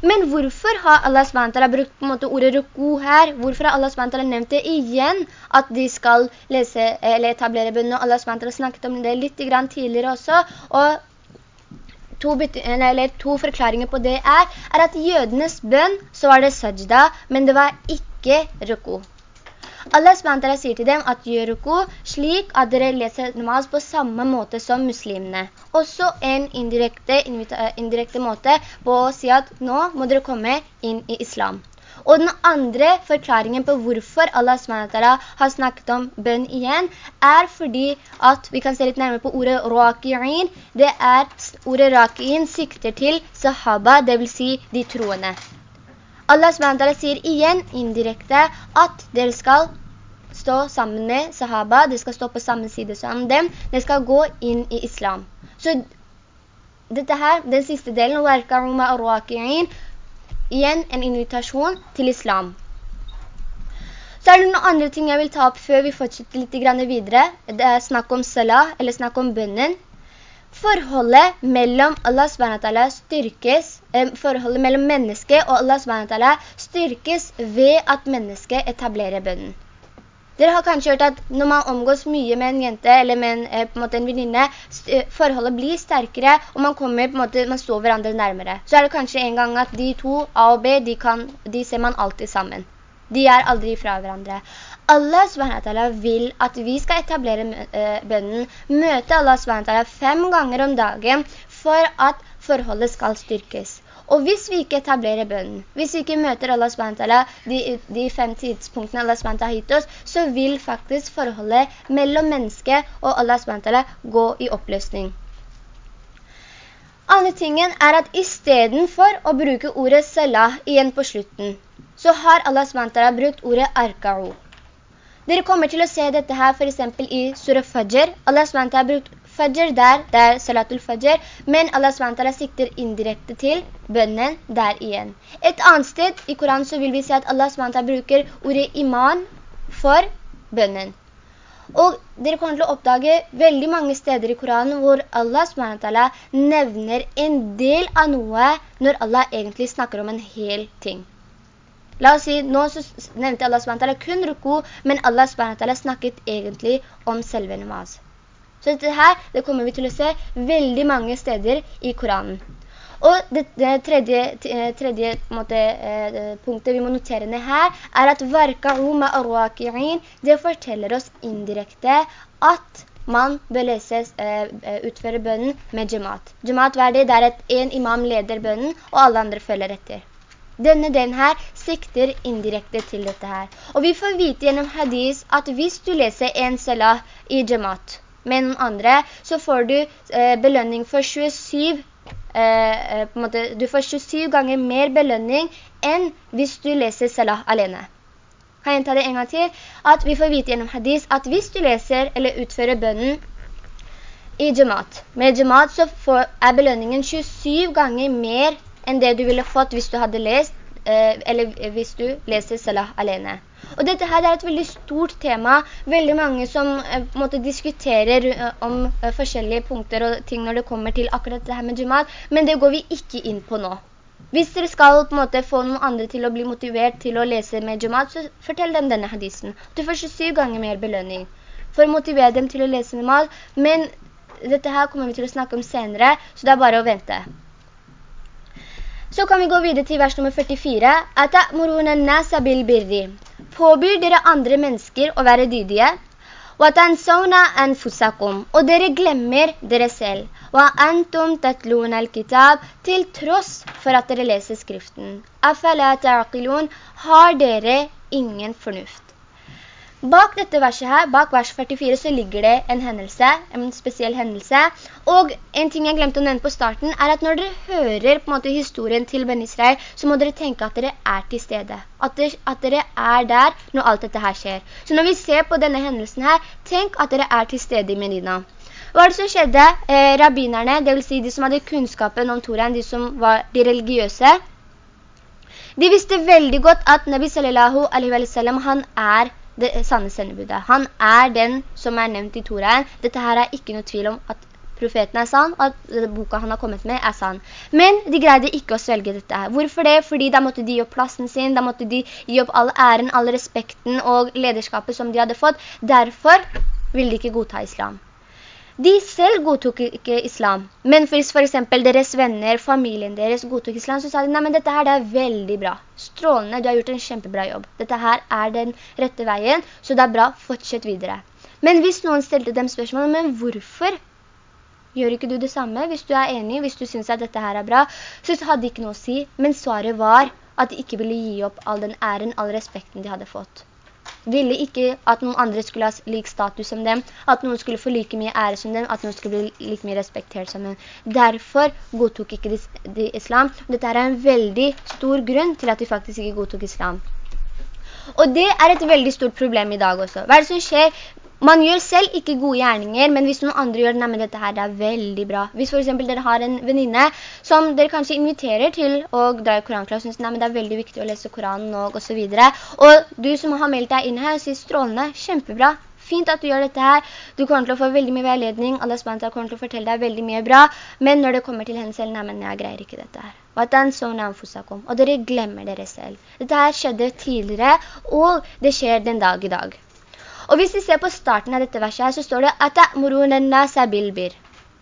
Men hvorfor har Allah SWT brukt på en måte ordet ruku her? Hvorfor har Allah SWT nevnt det igjen at de skal lese eller etablere bønnen? Og Allah SWT snakket om det litt tidligere også. Og to, eller to forklaringer på det er, er at jødenes bønn, så var det sajda, men det var ikke ruku. Allah SWT sier til dem at gjør ruku slik at dere leser namaz på samme måte som muslimene. Også en indirekte, indirekte måte på å si at nå må dere komme inn i islam. Og den andre forklaringen på hvorfor Allah SWT har snakket om bønn igjen, er fordi at vi kan se litt nærmere på ordet raki'in. Det er ordet raki'in sikter til sahaba, det vil si de troende. Allah SWT sier igjen indirekte at dere skal stå sammen med sahaba, dere skal stå på samme side som dem, dere skal gå inn i islam. Så dette her, den siste delen, igjen en invitasjon til islam. Så er det noen andre ting jeg vil ta opp før vi fortsetter litt videre. Det er snakk om salah, eller snakk om bønnen. Forholdet mellom Allah SWT styrkes, forholdet mellom mennesket og Allah SWT styrkes ved at mennesket etablerer bønnen. Dere har kanskje hørt at når man omgås mye med en jente, eller med en, eh, en, en venninne, eh, forholdet blir sterkere, og man kommer, måte, man står hverandre nærmere. Så er det kanskje en gang at de to, A og B, de, kan, de ser man alltid sammen. De er aldri fra hverandre. Allah SWT vil at vi skal etablere eh, bønnen, møte Allah SWT fem ganger om dagen, for at forholdet skal styrkes. Og hvis vi ikke etablerer bønnen, hvis vi ikke møter Allah SWT, de, de fem tidspunktene Allah SWT har gitt oss, så vil faktisk forholdet mellom mennesket og Allah SWT gå i oppløsning. Andre tingen er at i stedet for å bruke ordet salah igjen på slutten, så har Allah SWT brukt ordet arka'u. Dere kommer til å se dette her for eksempel i Surah Fajr. Allah SWT har brukt Fajr der, det er Salatul Fajr, men Allah SWT sikter indirekte til bønnen der igjen. Et annet sted i Koranen så vil vi se at Allah SWT bruker ordet iman for bønnen. Og dere kommer til å oppdage veldig mange steder i Koranen hvor Allah SWT nevner en del av noe når Allah egentlig snakker om en hel ting. La oss si, nå så nevnte Allah SWT kun ruku, men Allah SWT snakket egentlig om selve namaz. Så dette her, det kommer vi til å se veldig mange steder i Koranen. Og det, det tredje, eh, tredje måte, eh, punktet vi må notere ned her, er at det forteller oss indirekte at man bør lese, eh, utføre bønnen med jamaat. Jamaat hva er det? Det er at en imam leder bønnen, og alle andre følger etter. Denne den her sikter indirekte til dette her. Og vi får vite gjennom hadis at hvis du leser en salah i jamaat, med noen andre, så får du eh, belønning for 27, eh, eh, måte, du får 27 ganger mer belønning enn hvis du leser salah alene. Kan jeg ta det en gang til? At vi får vite gjennom hadis at hvis du leser eller utfører bønnen i jamaat, med jamaat så får, er belønningen 27 ganger mer enn det du ville fått hvis du hadde lest, eller hvis du leser salah alene. Og dette her er et veldig stort tema. Veldig mange som eh, måte, diskuterer eh, om eh, forskjellige punkter og ting når det kommer til akkurat dette her med jumat, men det går vi ikke inn på nå. Hvis dere skal på en måte, få noen andre til å bli motivert til å lese med jumat, så fortell dem denne hadisen. Du får 27 ganger mer belønning for å motivere dem til å lese med jumat, men dette her kommer vi til å snakke om senere, så det er bare å vente. Så kan vi gå videre til vers nummer 44. «Ata'muruna nasa bil birri» påbyr dere andre mennesker å være dydige, og dere glemmer dere selv. Til tross for at dere leser skriften. Har dere ingen fornuft? Bak dette verset her, bak vers 44, så ligger det en hendelse, en spesiell hendelse. Og en ting jeg glemte å nevne på starten, er at når dere hører på en måte historien til Ben Israel, så må dere tenke at dere er til stede. At dere, at dere er der når alt dette her skjer. Så når vi ser på denne hendelsen her, tenk at dere er til stede i Medina. Hva er det som skjedde? Eh, rabbinerne, det vil si de som hadde kunnskapen om Toran, de som var de religiøse, de visste veldig godt at Nabi sallallahu alaihi wa sallam, han er det sanne sendebudet. Han er den som er nevnt i Toraen. Dette her er ikke noe tvil om at profeten er sann, og at boka han har kommet med er sann. Men de greide ikke å svelge dette her. Hvorfor det? Fordi da måtte de gi opp plassen sin, da måtte de gi opp all æren, all respekten og lederskapet som de hadde fått. Derfor ville de ikke godta islam. De selv godtok ikke islam, men hvis for eksempel deres venner, familien deres godtok islam, så sa de, nei, men dette her er veldig bra. Strålende, du har gjort en kjempebra jobb. Dette her er den rette veien, så det er bra, fortsett videre. Men hvis noen stelte dem spørsmålet, men hvorfor gjør ikke du det samme? Hvis du er enig, hvis du synes at dette her er bra, så hadde de ikke noe å si. Men svaret var at de ikke ville gi opp all den æren, all respekten de hadde fått ville ikke at noen andre skulle ha lik status som dem, at noen skulle få like mye ære som dem, at noen skulle bli like mye respektert som dem. Derfor godtok ikke de, islam. Dette er en veldig stor grunn til at de faktisk ikke godtok islam. Og det er et veldig stort problem i dag også. Hva er det som skjer? Man gjør selv ikke gode gjerninger, men hvis noen andre gjør det, nei, men dette her er veldig bra. Hvis for eksempel dere har en venninne som dere kanskje inviterer til å dra i koranklass, synes, nei, men det er veldig viktig å lese Koranen og, og så videre. Og du som har meldt deg inn her, sier strålende, kjempebra. Fint at du gjør dette her. Du kommer til å få veldig mye veiledning. Allah SWT kommer til å fortelle deg veldig mye bra. Men når det kommer til henne selv, nei, men jeg greier ikke dette her. Og dere glemmer dere selv. Dette her skjedde tidligere, og det skjer den dag i dag. Og hvis vi ser på starten av dette verset her, så står det at morunenna sabil bilbir».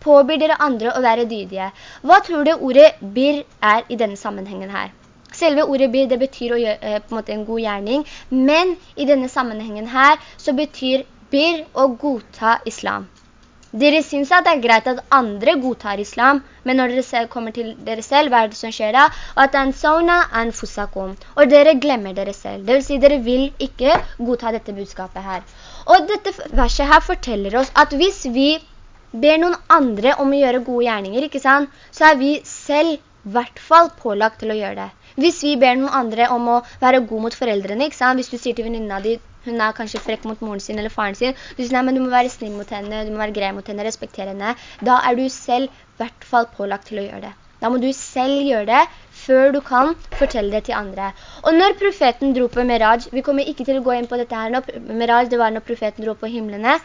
Påbyr dere andre å være dydige. Hva tror du ordet bir er i denne sammenhengen her? Selve ordet bir, det betyr å gjøre eh, på en måte en god gjerning, men i denne sammenhengen her så betyr bir å godta islam. Dere syns at det er greit at andre godtar islam, men når dere kommer til dere selv, hva er det som skjer da? At en sauna en fusakum. Og dere glemmer dere selv. Det vil si, dere vil ikke godta dette budskapet her. Og dette verset her forteller oss at hvis vi ber noen andre om å gjøre gode gjerninger, ikke sant? Så er vi selv i hvert fall pålagt til å gjøre det. Hvis vi ber noen andre om å være god mot foreldrene, ikke sant? Hvis du sier til venninna di, hun er kanskje frekk mot moren sin eller faren sin. Du sier, nei, men du må være snill mot henne, du må være grei mot henne, respektere henne. Da er du selv i hvert fall pålagt til å gjøre det. Da må du selv gjøre det før du kan fortelle det til andre. Og når profeten dro på Miraj, vi kommer ikke til å gå inn på dette her nå, Miraj det var når profeten dro på himmelene,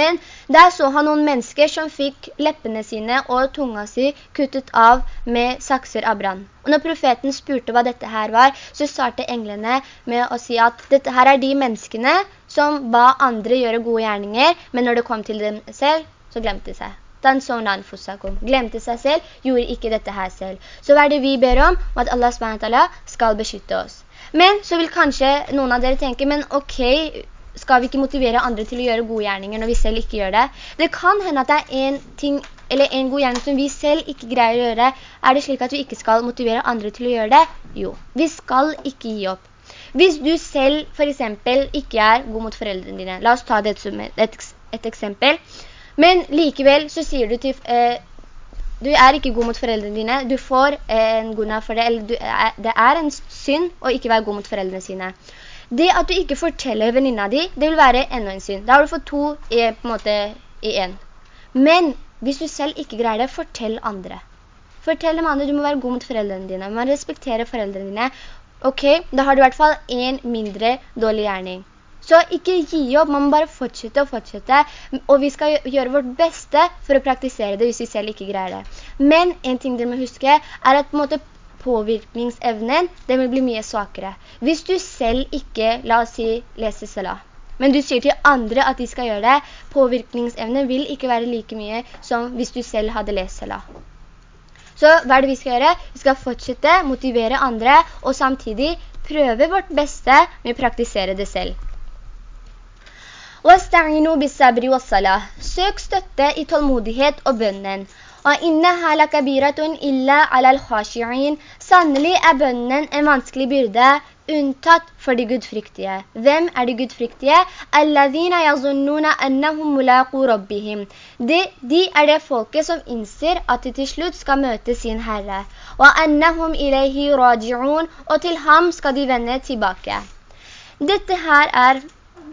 men der så han noen mennesker som fikk leppene sine og tunga si kuttet av med sakser av brann. Og når profeten spurte hva dette her var, så startet englene med å si at dette her er de menneskene som ba andre gjøre gode gjerninger, men når det kom til dem selv, så glemte de seg. Glemte seg selv, gjorde ikke dette her selv. Så hva er det vi ber om? At Allah skal beskytte oss. Men så vil kanskje noen av dere tenke, men ok, skal vi ikke motivere andre til å gjøre gode gjerninger når vi selv ikke gjør det? Det kan hende at det er en ting, eller en god gjerning som vi selv ikke greier å gjøre. Er det slik at vi ikke skal motivere andre til å gjøre det? Jo, vi skal ikke gi opp. Hvis du selv for eksempel ikke er god mot foreldrene dine, la oss ta det som et, eksempel, men likevel så sier du til... Eh, du er ikke god mot foreldrene dine, du får en god for det, eller du, eh, det er en synd å ikke være god mot foreldrene sine. Det at du ikke forteller venninna di, det vil være enda en synd. Da har du fått to i, på en måte, i en. Men hvis du selv ikke greier det, fortell andre. Fortell dem andre, du må være god mot foreldrene dine. Du må respektere foreldrene dine. Ok, da har du i hvert fall en mindre dårlig gjerning. Så ikke gi opp, man må bare fortsette og fortsette, og vi skal gjøre vårt beste for å praktisere det hvis vi selv ikke greier det. Men en ting dere må huske er at på en måte påvirkningsevnen, den vil bli mye svakere. Hvis du selv ikke, la oss si, leser salah, men du sier til andre at de skal gjøre det, påvirkningsevnen vil ikke være like mye som hvis du selv hadde lest salah. Så hva er det vi skal gjøre? Vi skal fortsette, motivere andre, og samtidig prøve vårt beste med å praktisere det selv. Søk støtte i tålmodighet og bønnen. Og inne hala kabiratun illa alal khashi'in. Sannelig er bønnen en vanskelig byrde, unntatt for de gudfryktige. Hvem er de gudfryktige? Alladhina yazunnuna annahum mulaqu rabbihim. De, de er det folket som innser at de til slutt skal møte sin Herre. Wa annahum ilayhi raji'un. Og til ham skal de vende tilbake. Dette her er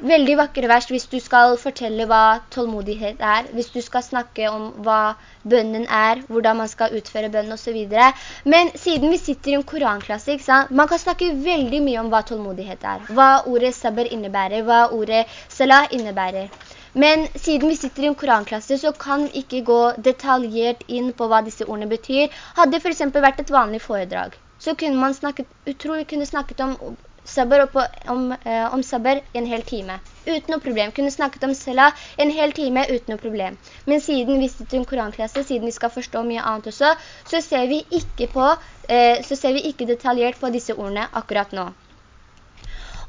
veldig vakre vers hvis du skal fortelle hva tålmodighet er, hvis du skal snakke om hva bønnen er, hvordan man skal utføre bønnen og så videre. Men siden vi sitter i en koranklasse, man kan snakke veldig mye om hva tålmodighet er, hva ordet sabr innebærer, hva ordet salah innebærer. Men siden vi sitter i en koranklasse, så kan vi ikke gå detaljert inn på hva disse ordene betyr. Hadde det for eksempel vært et vanlig foredrag, så kunne man snakket, utrolig kunne snakket om sabr på, om, eh, om sabr en hel time. Uten noe problem. Kunne snakket om salah en hel time uten noe problem. Men siden vi sitter i en koranklasse, siden vi skal forstå mye annet også, så ser vi ikke, på, eh, så ser vi ikke detaljert på disse ordene akkurat nå.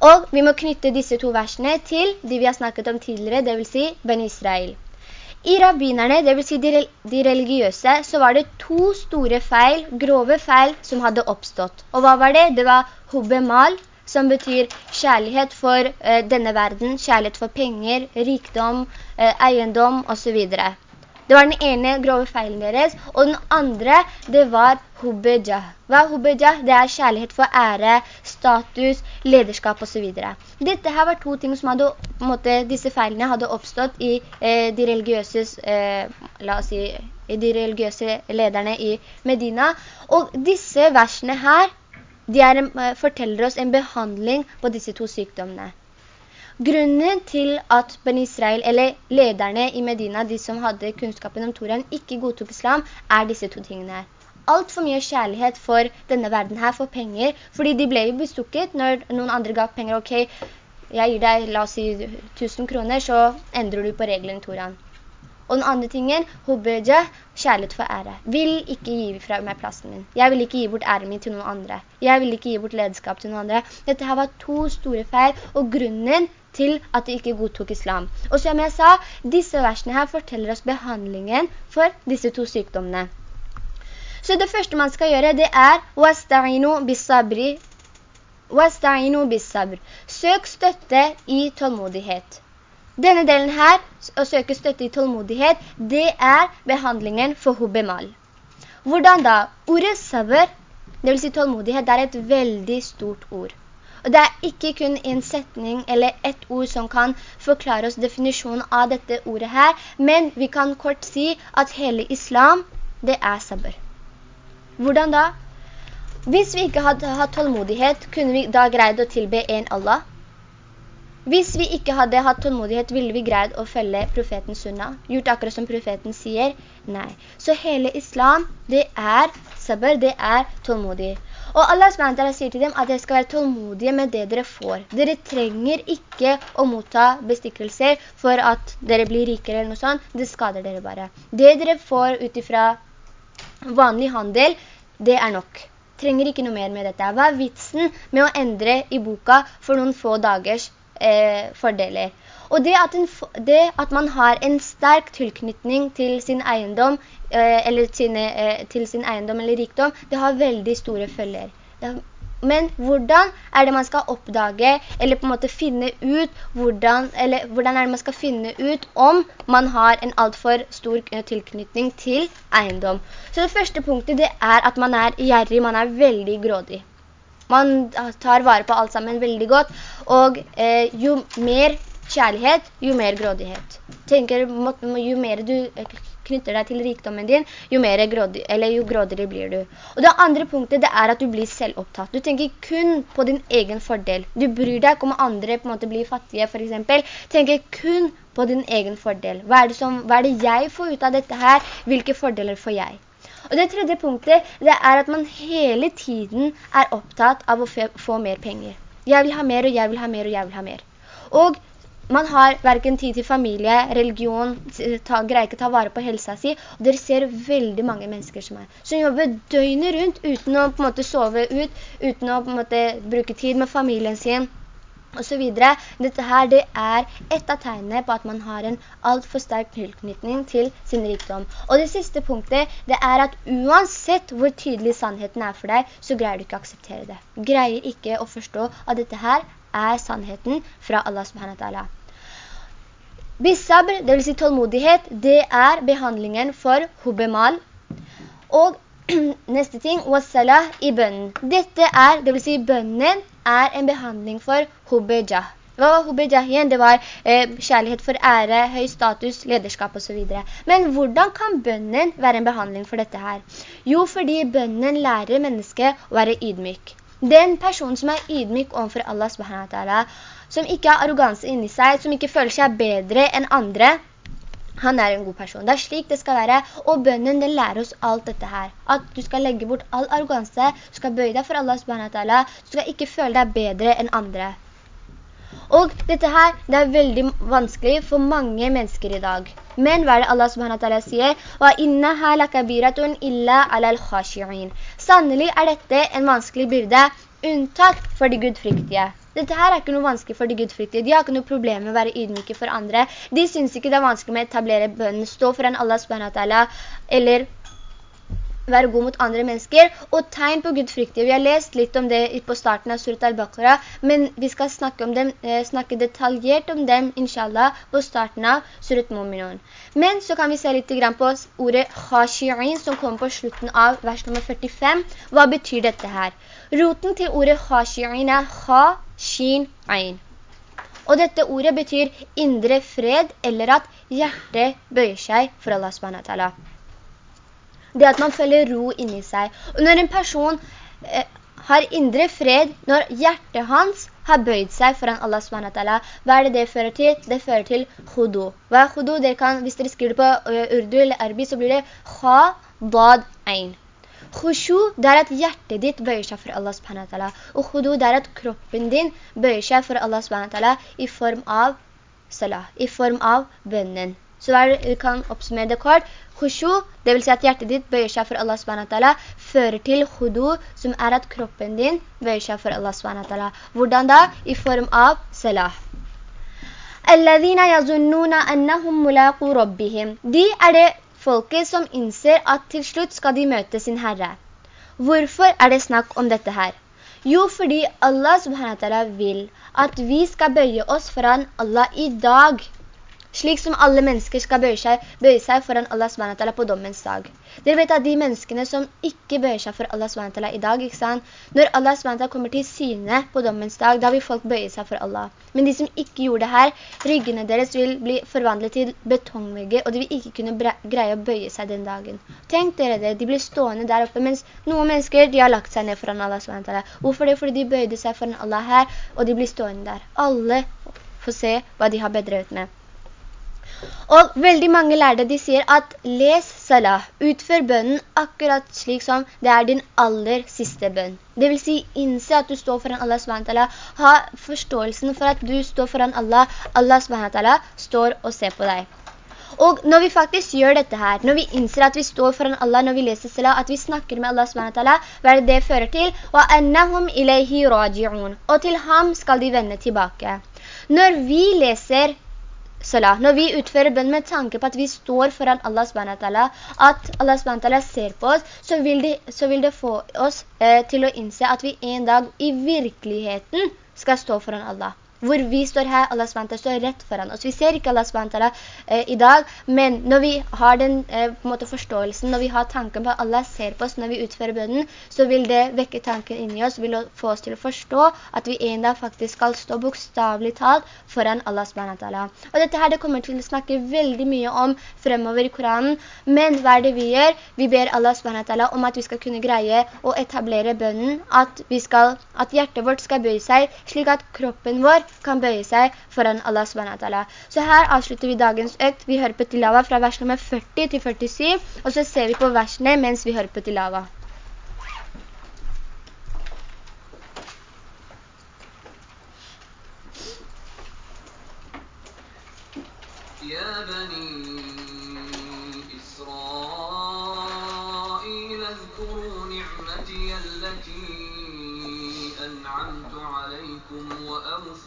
Og vi må knytte disse to versene til de vi har snakket om tidligere, det vil si Ben Israel. I rabbinerne, det vil si de, religiøse, så var det to store feil, grove feil, som hadde oppstått. Og hva var det? Det var hubbemal, som betyr kjærlighet for eh, denne verden, kjærlighet for penger, rikdom, eh, eiendom og så videre. Det var den ene grove feilen deres, og den andre, det var hubbejah. Hva er hubbejah? Det er kjærlighet for ære, status, lederskap og så videre. Dette her var to ting som hadde, måte, disse feilene hadde oppstått i eh, de religiøse, eh, la oss si, de religiøse lederne i Medina. Og disse versene her, de er, eh, forteller oss en behandling på disse to sykdommene. Grunnen til at Ben Israel, eller lederne i Medina, de som hadde kunnskapen om Toran, ikke godtok islam, er disse to tingene. Alt for mye kjærlighet for denne verden her, for penger, fordi de ble jo bestukket når noen andre gav penger, ok, jeg gir deg, la oss si, 1000 kroner, så endrer du på reglene Toran. Og den andre tingen, hubbeja, kjærlighet for ære. Vil ikke gi fra meg plassen min. Jeg vil ikke gi bort æren min til noen andre. Jeg vil ikke gi bort ledskap til noen andre. Dette her var to store feil, og grunnen til at de ikke godtok islam. Og som jeg sa, disse versene her forteller oss behandlingen for disse to sykdommene. Så det første man skal gjøre, det er «Wasta'inu bisabri». «Wasta'inu bisabr». Søk støtte i tålmodighet. Denne delen her, å søke støtte i tålmodighet, det er behandlingen for hubemal. Hvordan da? Ordet sabr, det vil si tålmodighet, det er et veldig stort ord. Og det er ikke kun en setning eller et ord som kan forklare oss definisjonen av dette ordet her, men vi kan kort si at hele islam, det er sabr. Hvordan da? Hvis vi ikke hadde hatt tålmodighet, kunne vi da greid å tilbe en Allah? Hvis vi ikke hadde hatt tålmodighet, ville vi greid å følge profeten sunna. Gjort akkurat som profeten sier? Nei. Så hele islam, det er sabr, det er tålmodig. Og Allah SWT sier til dem at dere skal være tålmodige med det dere får. Dere trenger ikke å motta bestikkelser for at dere blir rikere eller noe sånt. Det skader dere bare. Det dere får utifra vanlig handel, det er nok trenger ikke noe mer med dette. Hva er vitsen med å endre i boka for noen få dagers eh, fordeler. Og det at, en, det at, man har en sterk tilknytning til sin eiendom, eh, eller sine, eh, til sin eiendom eller rikdom, det har veldig store følger. Men hvordan er det man skal oppdage, eller på en måte finne ut, hvordan, eller hvordan er det man skal finne ut om man har en alt for stor eh, tilknytning til eiendom? Så det første punktet det er at man er gjerrig, man er veldig grådig. Man tar vare på alt sammen veldig godt, og eh, jo mer kjærlighet, jo mer grådighet. Tenker, jo mer du eh, knytter deg til rikdommen din, jo, grådig, jo grådigere blir du. Og det andre punktet, det er at du blir selvopptatt. Du tenker kun på din egen fordel. Du bryr deg ikke om andre på en måte blir fattige, for eksempel. Tenker kun på din egen fordel. Hva er, som, hva er det jeg får ut av dette her? Hvilke fordeler får jeg? Og det tredje punktet, det er at man hele tiden er opptatt av å få mer penger. Jeg vil ha mer, og jeg vil ha mer, og jeg vil ha mer. Og man har hverken tid til familie, religion, ta, greier ikke ta vare på helsa si, og dere ser veldig mange mennesker som er, som jobber døgnet rundt uten å på en måte sove ut, uten å på en måte bruke tid med familien sin, og så videre. Dette her, det er et av tegnene på at man har en alt for sterk tilknytning til sin rikdom. Og det siste punktet, det er at uansett hvor tydelig sannheten er for deg, så greier du ikke å akseptere det. Greier ikke å forstå at dette her er sannheten fra Allah subhanahu wa ta'ala. Bisabr, det vil si tålmodighet, det er behandlingen for hubemal. Og neste ting, wassalah i bønnen. Dette er, det vil si bønnen, er en behandling for hubejah. Hva var hubejah igjen? Det var eh, kjærlighet for ære, høy status, lederskap og så videre. Men hvordan kan bønnen være en behandling for dette her? Jo, fordi bønnen lærer mennesket å være ydmyk. Den personen som er ydmyk overfor Allah som ikke har arroganse inni seg, som ikke føler seg bedre enn andre, han er en god person. Det er slik det skal være. Og bønnen, den lærer oss alt dette her. At du skal legge bort all arroganse, du skal bøye deg for Allah subhanahu du skal ikke føle deg bedre enn andre. Og dette her, det er veldig vanskelig for mange mennesker i dag. Men hva er det Allah subhanahu sier? «Wa innaha lakabiratun illa ala. Sannelig er dette en vanskelig byrde, unntatt for de gudfryktige. Dette her er ikke noe vanskelig for de gudfryktige. De har ikke noe problem med å være ydmyke for andre. De synes ikke det er vanskelig med å etablere bønnen, stå foran Allah subhanahu eller være god mot andre mennesker. Og tegn på gudfryktige. Vi har lest litt om det på starten av Surat al-Baqarah, men vi skal snakke, dem, eh, snakke, detaljert om dem, inshallah, på starten av Surat Muminun. Men så kan vi se litt på ordet khashi'in, som kommer på slutten av vers nummer 45. Hva betyr dette her? Roten til ordet khashi'in er kha, shin, ein. Og dette ordet betyr indre fred, eller at hjertet bøyer seg for Allah SWT. Det at man føler ro inni seg. Og når en person eh, har indre fred, når hjertet hans har bøyd seg foran Allah SWT, hva er det det fører til? Det fører til khudu. Hva er khudu? Dere kan, hvis dere skriver på uh, urdu eller arbi, så blir det kha, dad, ein. Er hjertet ditt bøyer seg for Allah subhanahu Og khudu, det er at kroppen din seg for Allah subhanahu i form av salah, i form av bønnen. Så er, vi kan oppsummere det kort. Khushu, det vil si at hjertet ditt bøyer seg for Allah subhanahu fører til khudu, som er at kroppen din bøyer seg for Allah subhanahu Hvordan da? I form av salah. Alladhina yazunnuna annahum mulaqu rabbihim. De er det folket som innser at til slutt skal de møte sin Herre. Hvorfor er det snakk om dette her? Jo, fordi Allah subhanahu wa ta'ala vil at vi skal bøye oss foran Allah i dag. Slik som alle mennesker skal bøye seg, bøye seg foran Allah SWT på dommens dag. Dere vet at de menneskene som ikke bøyer seg for Allah SWT i dag, ikke sant? Når Allah SWT kommer til syne på dommens dag, da vil folk bøye seg for Allah. Men de som ikke gjorde det her, ryggene deres vil bli forvandlet til betongvegget, og de vil ikke kunne greie å bøye seg den dagen. Tenk dere det, de blir stående der oppe, mens noen mennesker, de har lagt seg ned foran Allah SWT. Hvorfor det? Fordi de bøyde seg foran Allah her, og de blir stående der. Alle får se hva de har bedrevet med. Og veldig mange lærde, de sier at les salah, utfør bønnen akkurat slik som det er din aller siste bønn. Det vil si, innse at du står foran Allah SWT, ha forståelsen for at du står foran Allah, Allah SWT står og ser på deg. Og når vi faktisk gjør dette her, når vi innser at vi står foran Allah, når vi leser salah, at vi snakker med Allah SWT, hva er det det fører til? Og til ham skal de vende tilbake. Når vi leser salah. Når vi utfører bønn med tanke på at vi står foran Allah SWT, at Allah SWT ser på oss, så vil det, så vil det få oss eh, til å innse at vi en dag i virkeligheten skal stå foran Allah hvor vi står her, Allah SWT står rett foran oss. Vi ser ikke Allah SWT eh, i dag, men når vi har den eh, forståelsen, når vi har tanken på at Allah ser på oss når vi utfører bønnen, så vil det vekke tanken inni oss, vil få oss til å forstå at vi en dag faktisk skal stå bokstavlig talt foran Allah SWT. Og dette her det kommer til å snakke veldig mye om fremover i Koranen, men hva er det vi gjør? Vi ber Allah SWT om at vi skal kunne greie å etablere bønnen, at, skal, at hjertet vårt skal bøye seg, slik at kroppen vår kan bøye seg foran Allah subhanahu Så her avslutter vi dagens økt. Vi hører på tilava fra vers nummer 40 til 47, og så ser vi på versene mens vi hører på tilava. يا بني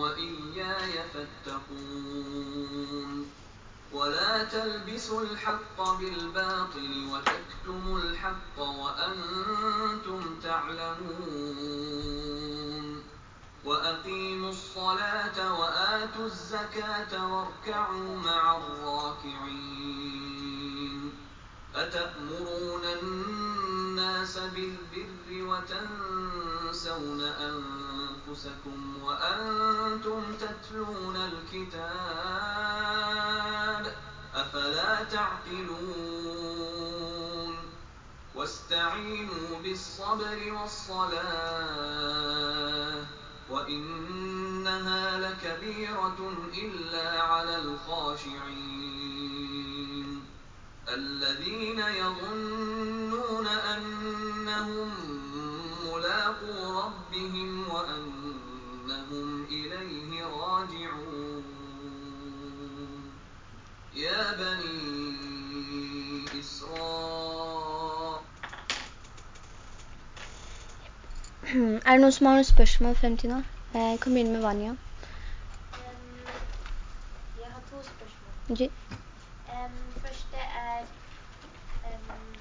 وإياي فاتقون. ولا تلبسوا الحق بالباطل وتكتموا الحق وأنتم تعلمون. وأقيموا الصلاة وآتوا الزكاة واركعوا مع الراكعين. أتأمرون الناس بالبر وتنسون أنفسكم وأنتم تتلون الكتاب أفلا تعقلون واستعينوا بالصبر والصلاة وإنها لكبيرة إلا على الخاشعين الذين يظنون يا بني إسرائيل Er det noen som har noen spørsmål frem til nå? Jeg kan begynne med Vanya. Um, jeg har to spørsmål. Okay. Um, første er um,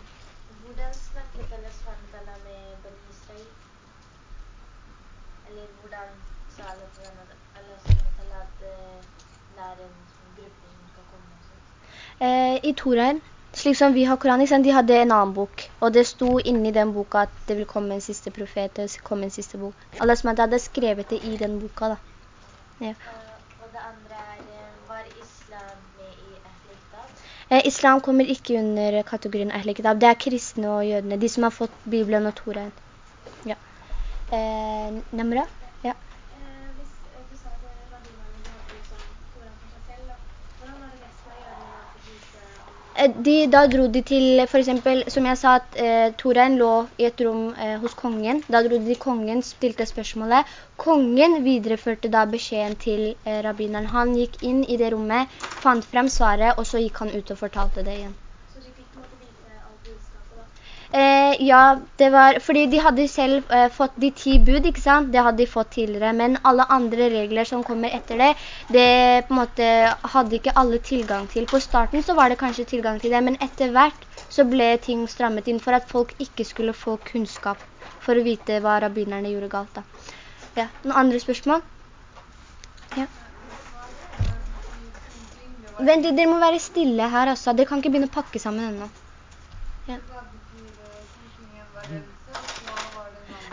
hvordan snakket Allah SWT med Bani Israel? Eller hvordan sa Allah SWT at uh, læreren, gruppen skal komme og sånt? Eh, I Toraen, Slik som vi har Koran, sant? de hadde en annen bok, og det sto inni den boka at det vil komme en siste profet, det vil komme en siste bok. Allah som hadde skrevet det i den boka da. Ja. Og det andre er, eh, var islam med i Ahl Kitab? Eh, islam kommer ikke under kategorien Ahl Kitab. Det er kristne og jødene, de som har fått Bibelen og Toraen. Ja. Eh, Namra? Ja. Eh, Hvis eh, du sa det rabbinerne de hadde liksom Toran for seg selv, da. Hvordan var det resten av jødene da fikk vite om Eh, De, da dro de til, for eksempel, som jeg sa, at eh, Torein lå i et rom eh, hos kongen. Da dro de til kongen, stilte spørsmålet. Kongen videreførte da beskjeden til eh, rabbineren. Han gikk inn i det rommet, fant frem svaret, og så gikk han ut og fortalte det igjen. Så de fikk på en måte vite alt budskapet da. Eh, ja, det var, fordi de hadde selv eh, fått de ti bud, ikke sant? Det hadde de fått tidligere, men alle andre regler som kommer etter det, det på en måte hadde ikke alle tilgang til. På starten så var det kanskje tilgang til det, men etter hvert så ble ting strammet inn for at folk ikke skulle få kunnskap for å vite hva rabbinerne gjorde galt da. Ja, noen andre spørsmål? Ja. Vent, dere må være stille her også. Dere kan ikke begynne å pakke sammen ennå.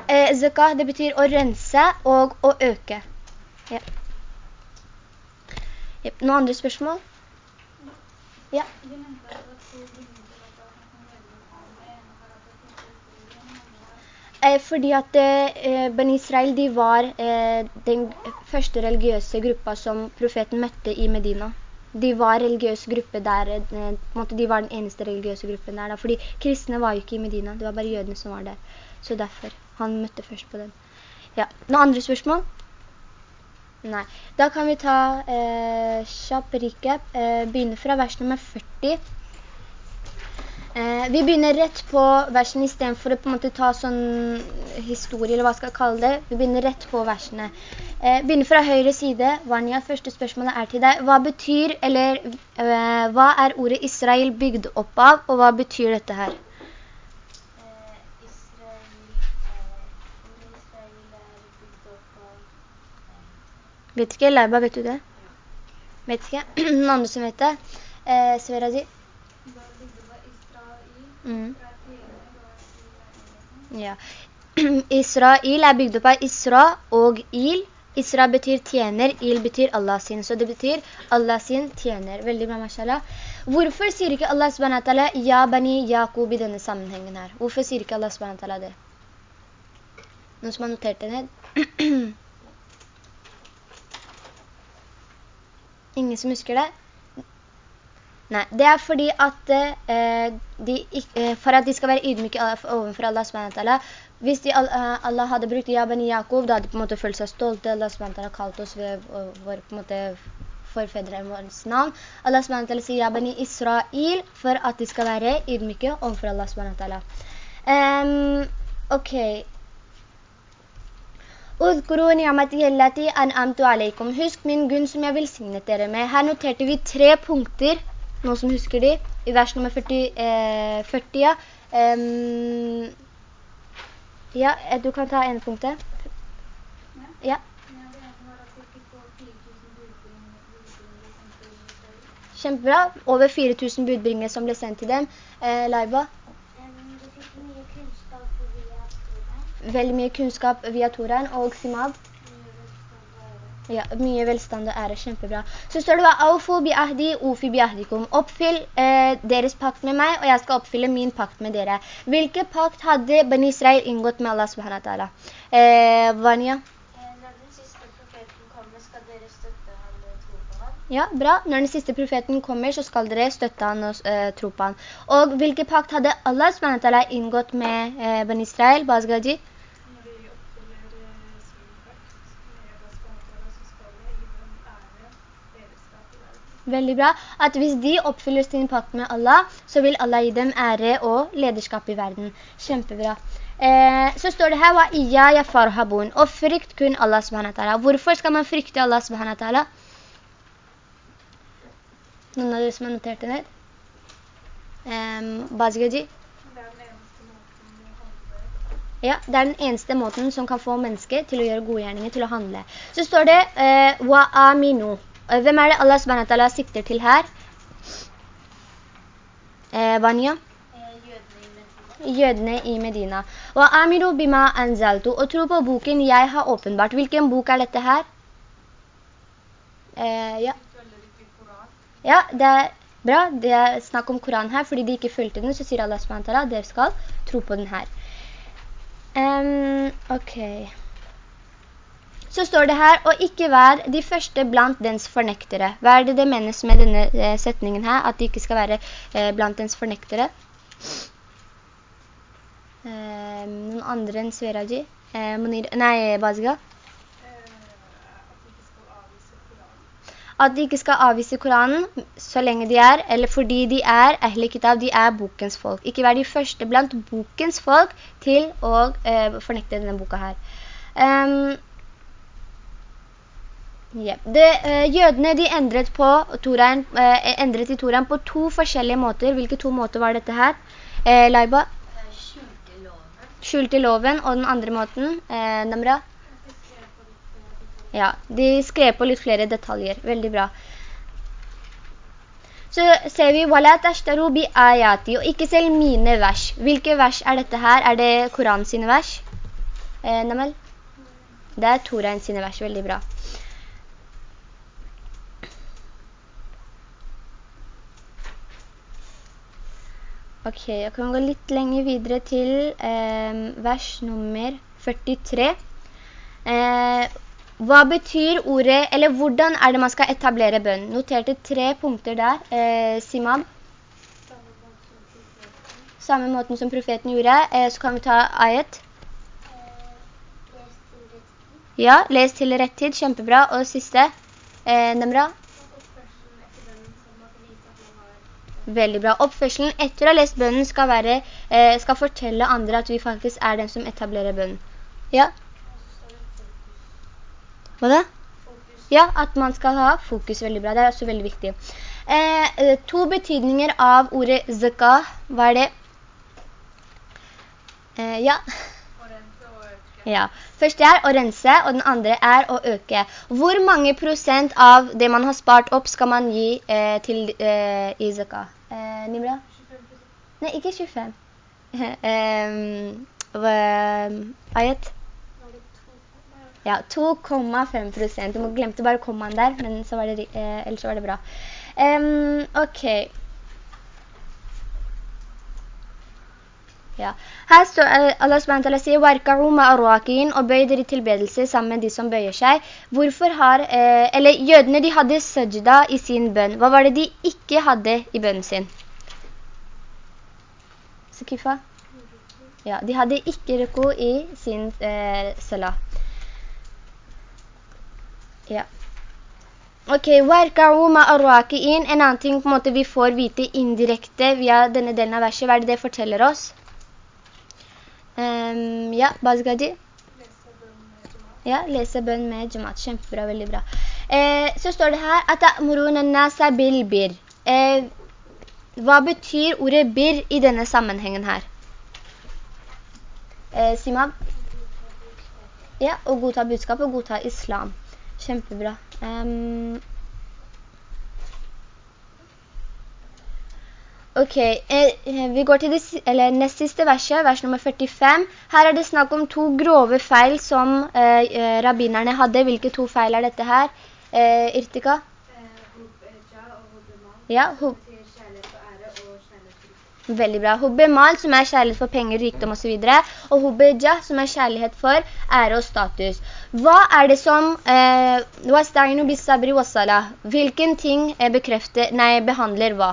Eh, zakah, det betyr å rense og å øke. Ja. Yep. Noen andre spørsmål? Ja. Eh, fordi at eh, Ben Israel, de var eh, den første religiøse gruppa som profeten møtte i Medina. De var religiøs gruppe der, eh, de var den eneste religiøse gruppen der da, fordi kristne var jo ikke i Medina, det var bare jødene som var der. Så derfor, han møtte først på den. Ja, noen andre spørsmål? Nei. Da kan vi ta eh, kjapp recap, eh, begynne fra vers nummer 40. Eh, vi begynner rett på versen i stedet for å på en måte ta sånn historie, eller hva skal jeg kalle det. Vi begynner rett på versene. Eh, begynner fra høyre side. Vanya, første spørsmålet er til deg. Hva betyr, eller eh, hva er ordet Israel bygd opp av, og hva betyr dette her? Eh, Israel, eh, ordet Israel er bygd opp av eh, Vet ikke, Leiba, vet du det? Vet ikke. Noen andre som vet det? Eh, Israel, Mm. Ja. Israel er bygd opp av Isra og Il. Isra betyr tjener, Il betyr Allah sin. Så det betyr Allah sin tjener. Veldig bra, mashallah. Hvorfor sier ikke Allah subhanahu Ja bani Jakob i denne sammenhengen her? Hvorfor sier ikke Allah subhanahu det? Noen som har notert det ned? Ingen som husker det? Nei, det er fordi at eh, de, eh, for at de skal være ydmyke overfor Allah SWT, hvis de, eh, Allah hadde brukt Ja i Jakob, da hadde de på en måte følt seg stolte, Allah SWT har kalt oss ved vår på en måte forfedre vårt navn. Allah SWT sier Ja i Israel for at de skal være ydmyke overfor Allah SWT. Um, ok. Udkuru ni'amati allati an'amtu alaikum. Husk min gunn som jeg velsignet dere med. Her noterte vi tre punkter, noen som husker de, i vers nummer 40, eh, 40 ja. Um, ja, eh, du kan ta ene punktet. Ja, Ja, det ene var at de fikk få 4000 budbringere budbringere sendt til Israel. kjempebra. Over 4000 budbringere som ble sendt til dem. Eh, Laiba, Du fikk mye kunnskap via Toran. Veldig mye kunnskap via Torein og ære. Ja, mye velstand og ære, kjempebra. Så står det hva, «Aufu bi ahdi, ufi bi ahdikum». Oppfyll eh, deres pakt med meg, og jeg skal oppfylle min pakt med dere. Hvilke pakt hadde Ben Israel inngått med Allah subhanahu wa ta'ala? Eh, Vanya? Eh, Når den siste profeten kommer, skal dere støtte han og tro på han. Ja, bra. Når den siste profeten kommer, så skal dere støtte han og eh, tro på han. Og hvilke pakt hadde Allah subhanahu wa ta'ala inngått med eh, Ben Israel, Bazgaji? Når de oppfyller eh, sin pakt med Allah SWT, så skal det gi dem ære, lederskap i verden. Veldig bra. At hvis de oppfyller sin pakt med Allah, så vil Allah gi dem ære og lederskap i verden. Kjempebra. Eh, så står det her, «Wa يَفَرْحَبُونَ ya farhabun», og frykt kun Allah subhanahu. Hvorfor skal man frykte Allah subhanahu? Noen av dere som har notert det ned? Um, Bazgaji? Ja, det er den eneste måten som kan få mennesker til å gjøre gode gjerninger, til å handle. Så står det eh. Eh, Hvem er det Allah SWT sikter til her? Eh, Vanya? Eh, jødene i Medina. Jødene i Medina. Og amiru bima anzaltu, og tro på boken jeg har åpenbart. Hvilken bok er dette her? Eh, ja. Ja, det er bra. Det er snakk om Koran her, fordi de ikke fulgte den, så sier Allah SWT dere skal tro på den her. Ehm, ok. Så står det her, og ikke vær de første blant dens fornektere. Hva er det det menes med denne eh, setningen her? At de ikke skal være eh, blant dens fornektere? Eh, noen andre enn Sveraji? Eh, Monir, nei, Bazga? At de ikke skal avvise Koranen. Så lenge de er, eller fordi de er Ahle Kitab, de er bokens folk. Ikke vær de første blant bokens folk til å eh, fornekte denne boka her. Ehm, ja. det, eh, jødene de endret, på toren, eh, endret i Toraen på to forskjellige måter. Hvilke to måter var dette her? Eh, Laiba? Skjulte loven. Skjulte loven, og den andre måten, eh, Namra? Ja, de skrev på litt flere detaljer. Veldig bra. Så ser vi «Wala tashtaru bi ayati», og ikke selv mine vers. Hvilke vers er dette her? Er det Koran sine vers? Eh, Namel? Det er Toraen sine vers. Veldig bra. Ok, jeg kan gå litt lenger videre til eh, vers nummer 43. Eh, hva betyr ordet, eller hvordan er det man skal etablere bønn? Noterte tre punkter der. Eh, Simam, Samme måten som profeten gjorde. Eh, så kan vi ta ayet. Ja, les til rett tid, kjempebra. Og siste, eh, Nemra. Og oppførselen etter bønnen som at vise at man har Veldig bra. Oppførselen etter å ha lest bønnen skal, være, eh, skal fortelle andre at vi faktisk er den som etablerer bønnen. Ja, hva da? Ja, at man skal ha fokus veldig bra. Det er også veldig viktig. Eh, to betydninger av ordet zakah. Hva er det? Eh, ja. Og rense og øke. Ja. Første er å rense, og den andre er å øke. Hvor mange prosent av det man har spart opp skal man gi eh, til eh, i? Eh, Nimra? 25%. Nei, ikke 25. um? Nei, Ja, 2,5 prosent. Du glemte bare kommaen der, men så var det, eh, ellers var det bra. Em, ok. Ja. Her står eh, Allah SWT sier «Warka'u ma'arwakin» og bøy dere tilbedelse sammen med de som bøyer seg. Hvorfor har, eh, eller jødene de hadde sajda i sin bønn. Hva var det de ikke hadde i bønnen sin? Sakifa? Ja, de hadde ikke ruku i sin eh, salat. Ja. Ok, «Warka'u ma'arwakin», en annen ting på en måte vi får vite indirekte via denne delen av verset. Hva er det det forteller oss? Ehm, ja, Bazgadi? Ja, lese bønn med jamaat. Kjempebra, veldig bra. Eh, så står det her at «Ta'muruna nasa bil bir». Eh, hva betyr ordet bir i denne sammenhengen her? Eh, Simab? Ja, å godta budskap og godta islam. Kjempebra. Ehm, ok, eh, eh, vi går til det si- eller nest siste verset, vers nummer 45. Her er det snakk om to grove feil som eh, eh, rabbinerne hadde. Hvilke to feil er dette her? Eh, Irtika? Ja, hub. Veldig bra. Hubbe mal, som er kjærlighet for penger, rikdom og så videre. Og hubbeja, som er kjærlighet for ære og status. Hva er det som... Eh. Hvilken ting eh, behandler hva?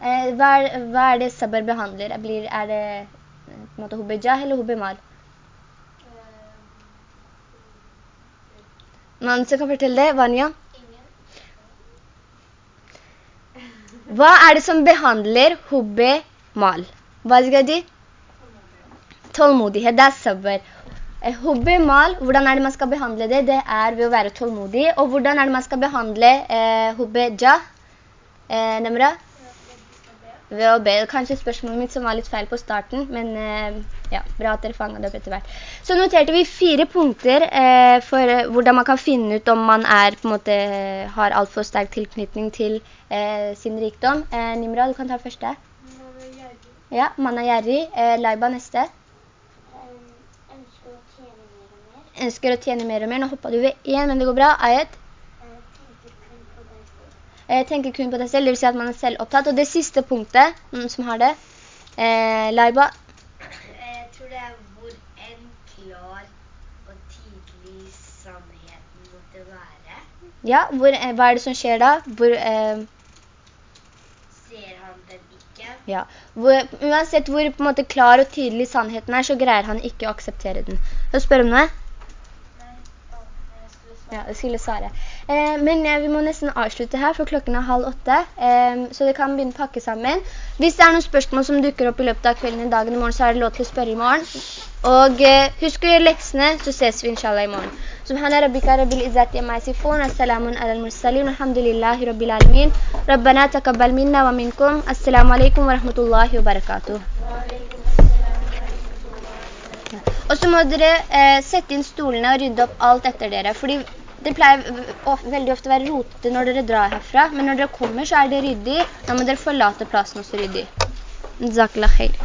Eh, hva, er, hva er det sabr behandler? Er, blir, er det eh, på en måte hubejah eller hubbemal? Noen som kan fortelle det? Vanya? Ingen. Hva er det som behandler hubbemal? Hva skal de? Tålmodighet, det er sabber. Hubbemal, hvordan er det man skal behandle det? Det er ved å være tålmodig. Og hvordan er det man skal behandle eh, hubbe ja? Eh, Nemra? Ved å be. Kanskje spørsmålet mitt som var litt feil på starten, men eh, ja, bra at dere fanget det opp etter hvert. Så noterte vi fire punkter eh, for eh, hvordan man kan finne ut om man er, på en måte, har alt for sterk tilknytning til eh, sin rikdom. Eh, Nimra, du kan ta første. Man er gjerrig. Ja, man er gjerrig. Eh, Laiba neste. ønsker å tjene mer og mer. Ønsker å tjene mer og mer. Nå hoppet du ved en, men det går bra. Ayet. Tenker kun på det selv. Eh, tenker kun på deg selv, det vil si at man er selv opptatt. Og det siste punktet, noen som har det, eh, Laiba, Jeg tror det er hvor en klar og tydelig sannheten måtte være. ja, hvor, eh, hva er det som skjer da? Hvor, eh, Ser han den ikke? ja, hvor, uansett hvor på en måte klar og tydelig sannheten er, så greier han ikke å akseptere den. Så spør om noe? Nei, jeg skulle svare. Ja, jeg skulle svare. Eh, men eh, vi må nesten avslutte her, for klokken er halv åtte, eh, så det kan begynne å pakke sammen. Hvis det er noen spørsmål som dukker opp i løpet av kvelden i dagen i morgen, så er det lov til å spørre i morgen. Og eh, husk å gjøre leksene, så ses vi inshallah i morgen. Subhana rabbika rabbil izzati amma yasifun, assalamun ala al-mursalin, alhamdulillahi rabbil alamin. Rabbana taqabbal minna wa minkum. Assalamu alaikum wa rahmatullahi wa barakatuh. Og så må dere eh, sette inn stolene og rydde opp alt etter dere, fordi det pleier veldig ofte å være rotete når dere drar herfra, men når dere kommer så er det ryddig, da må dere forlate plassen også ryddig. Zakla khair.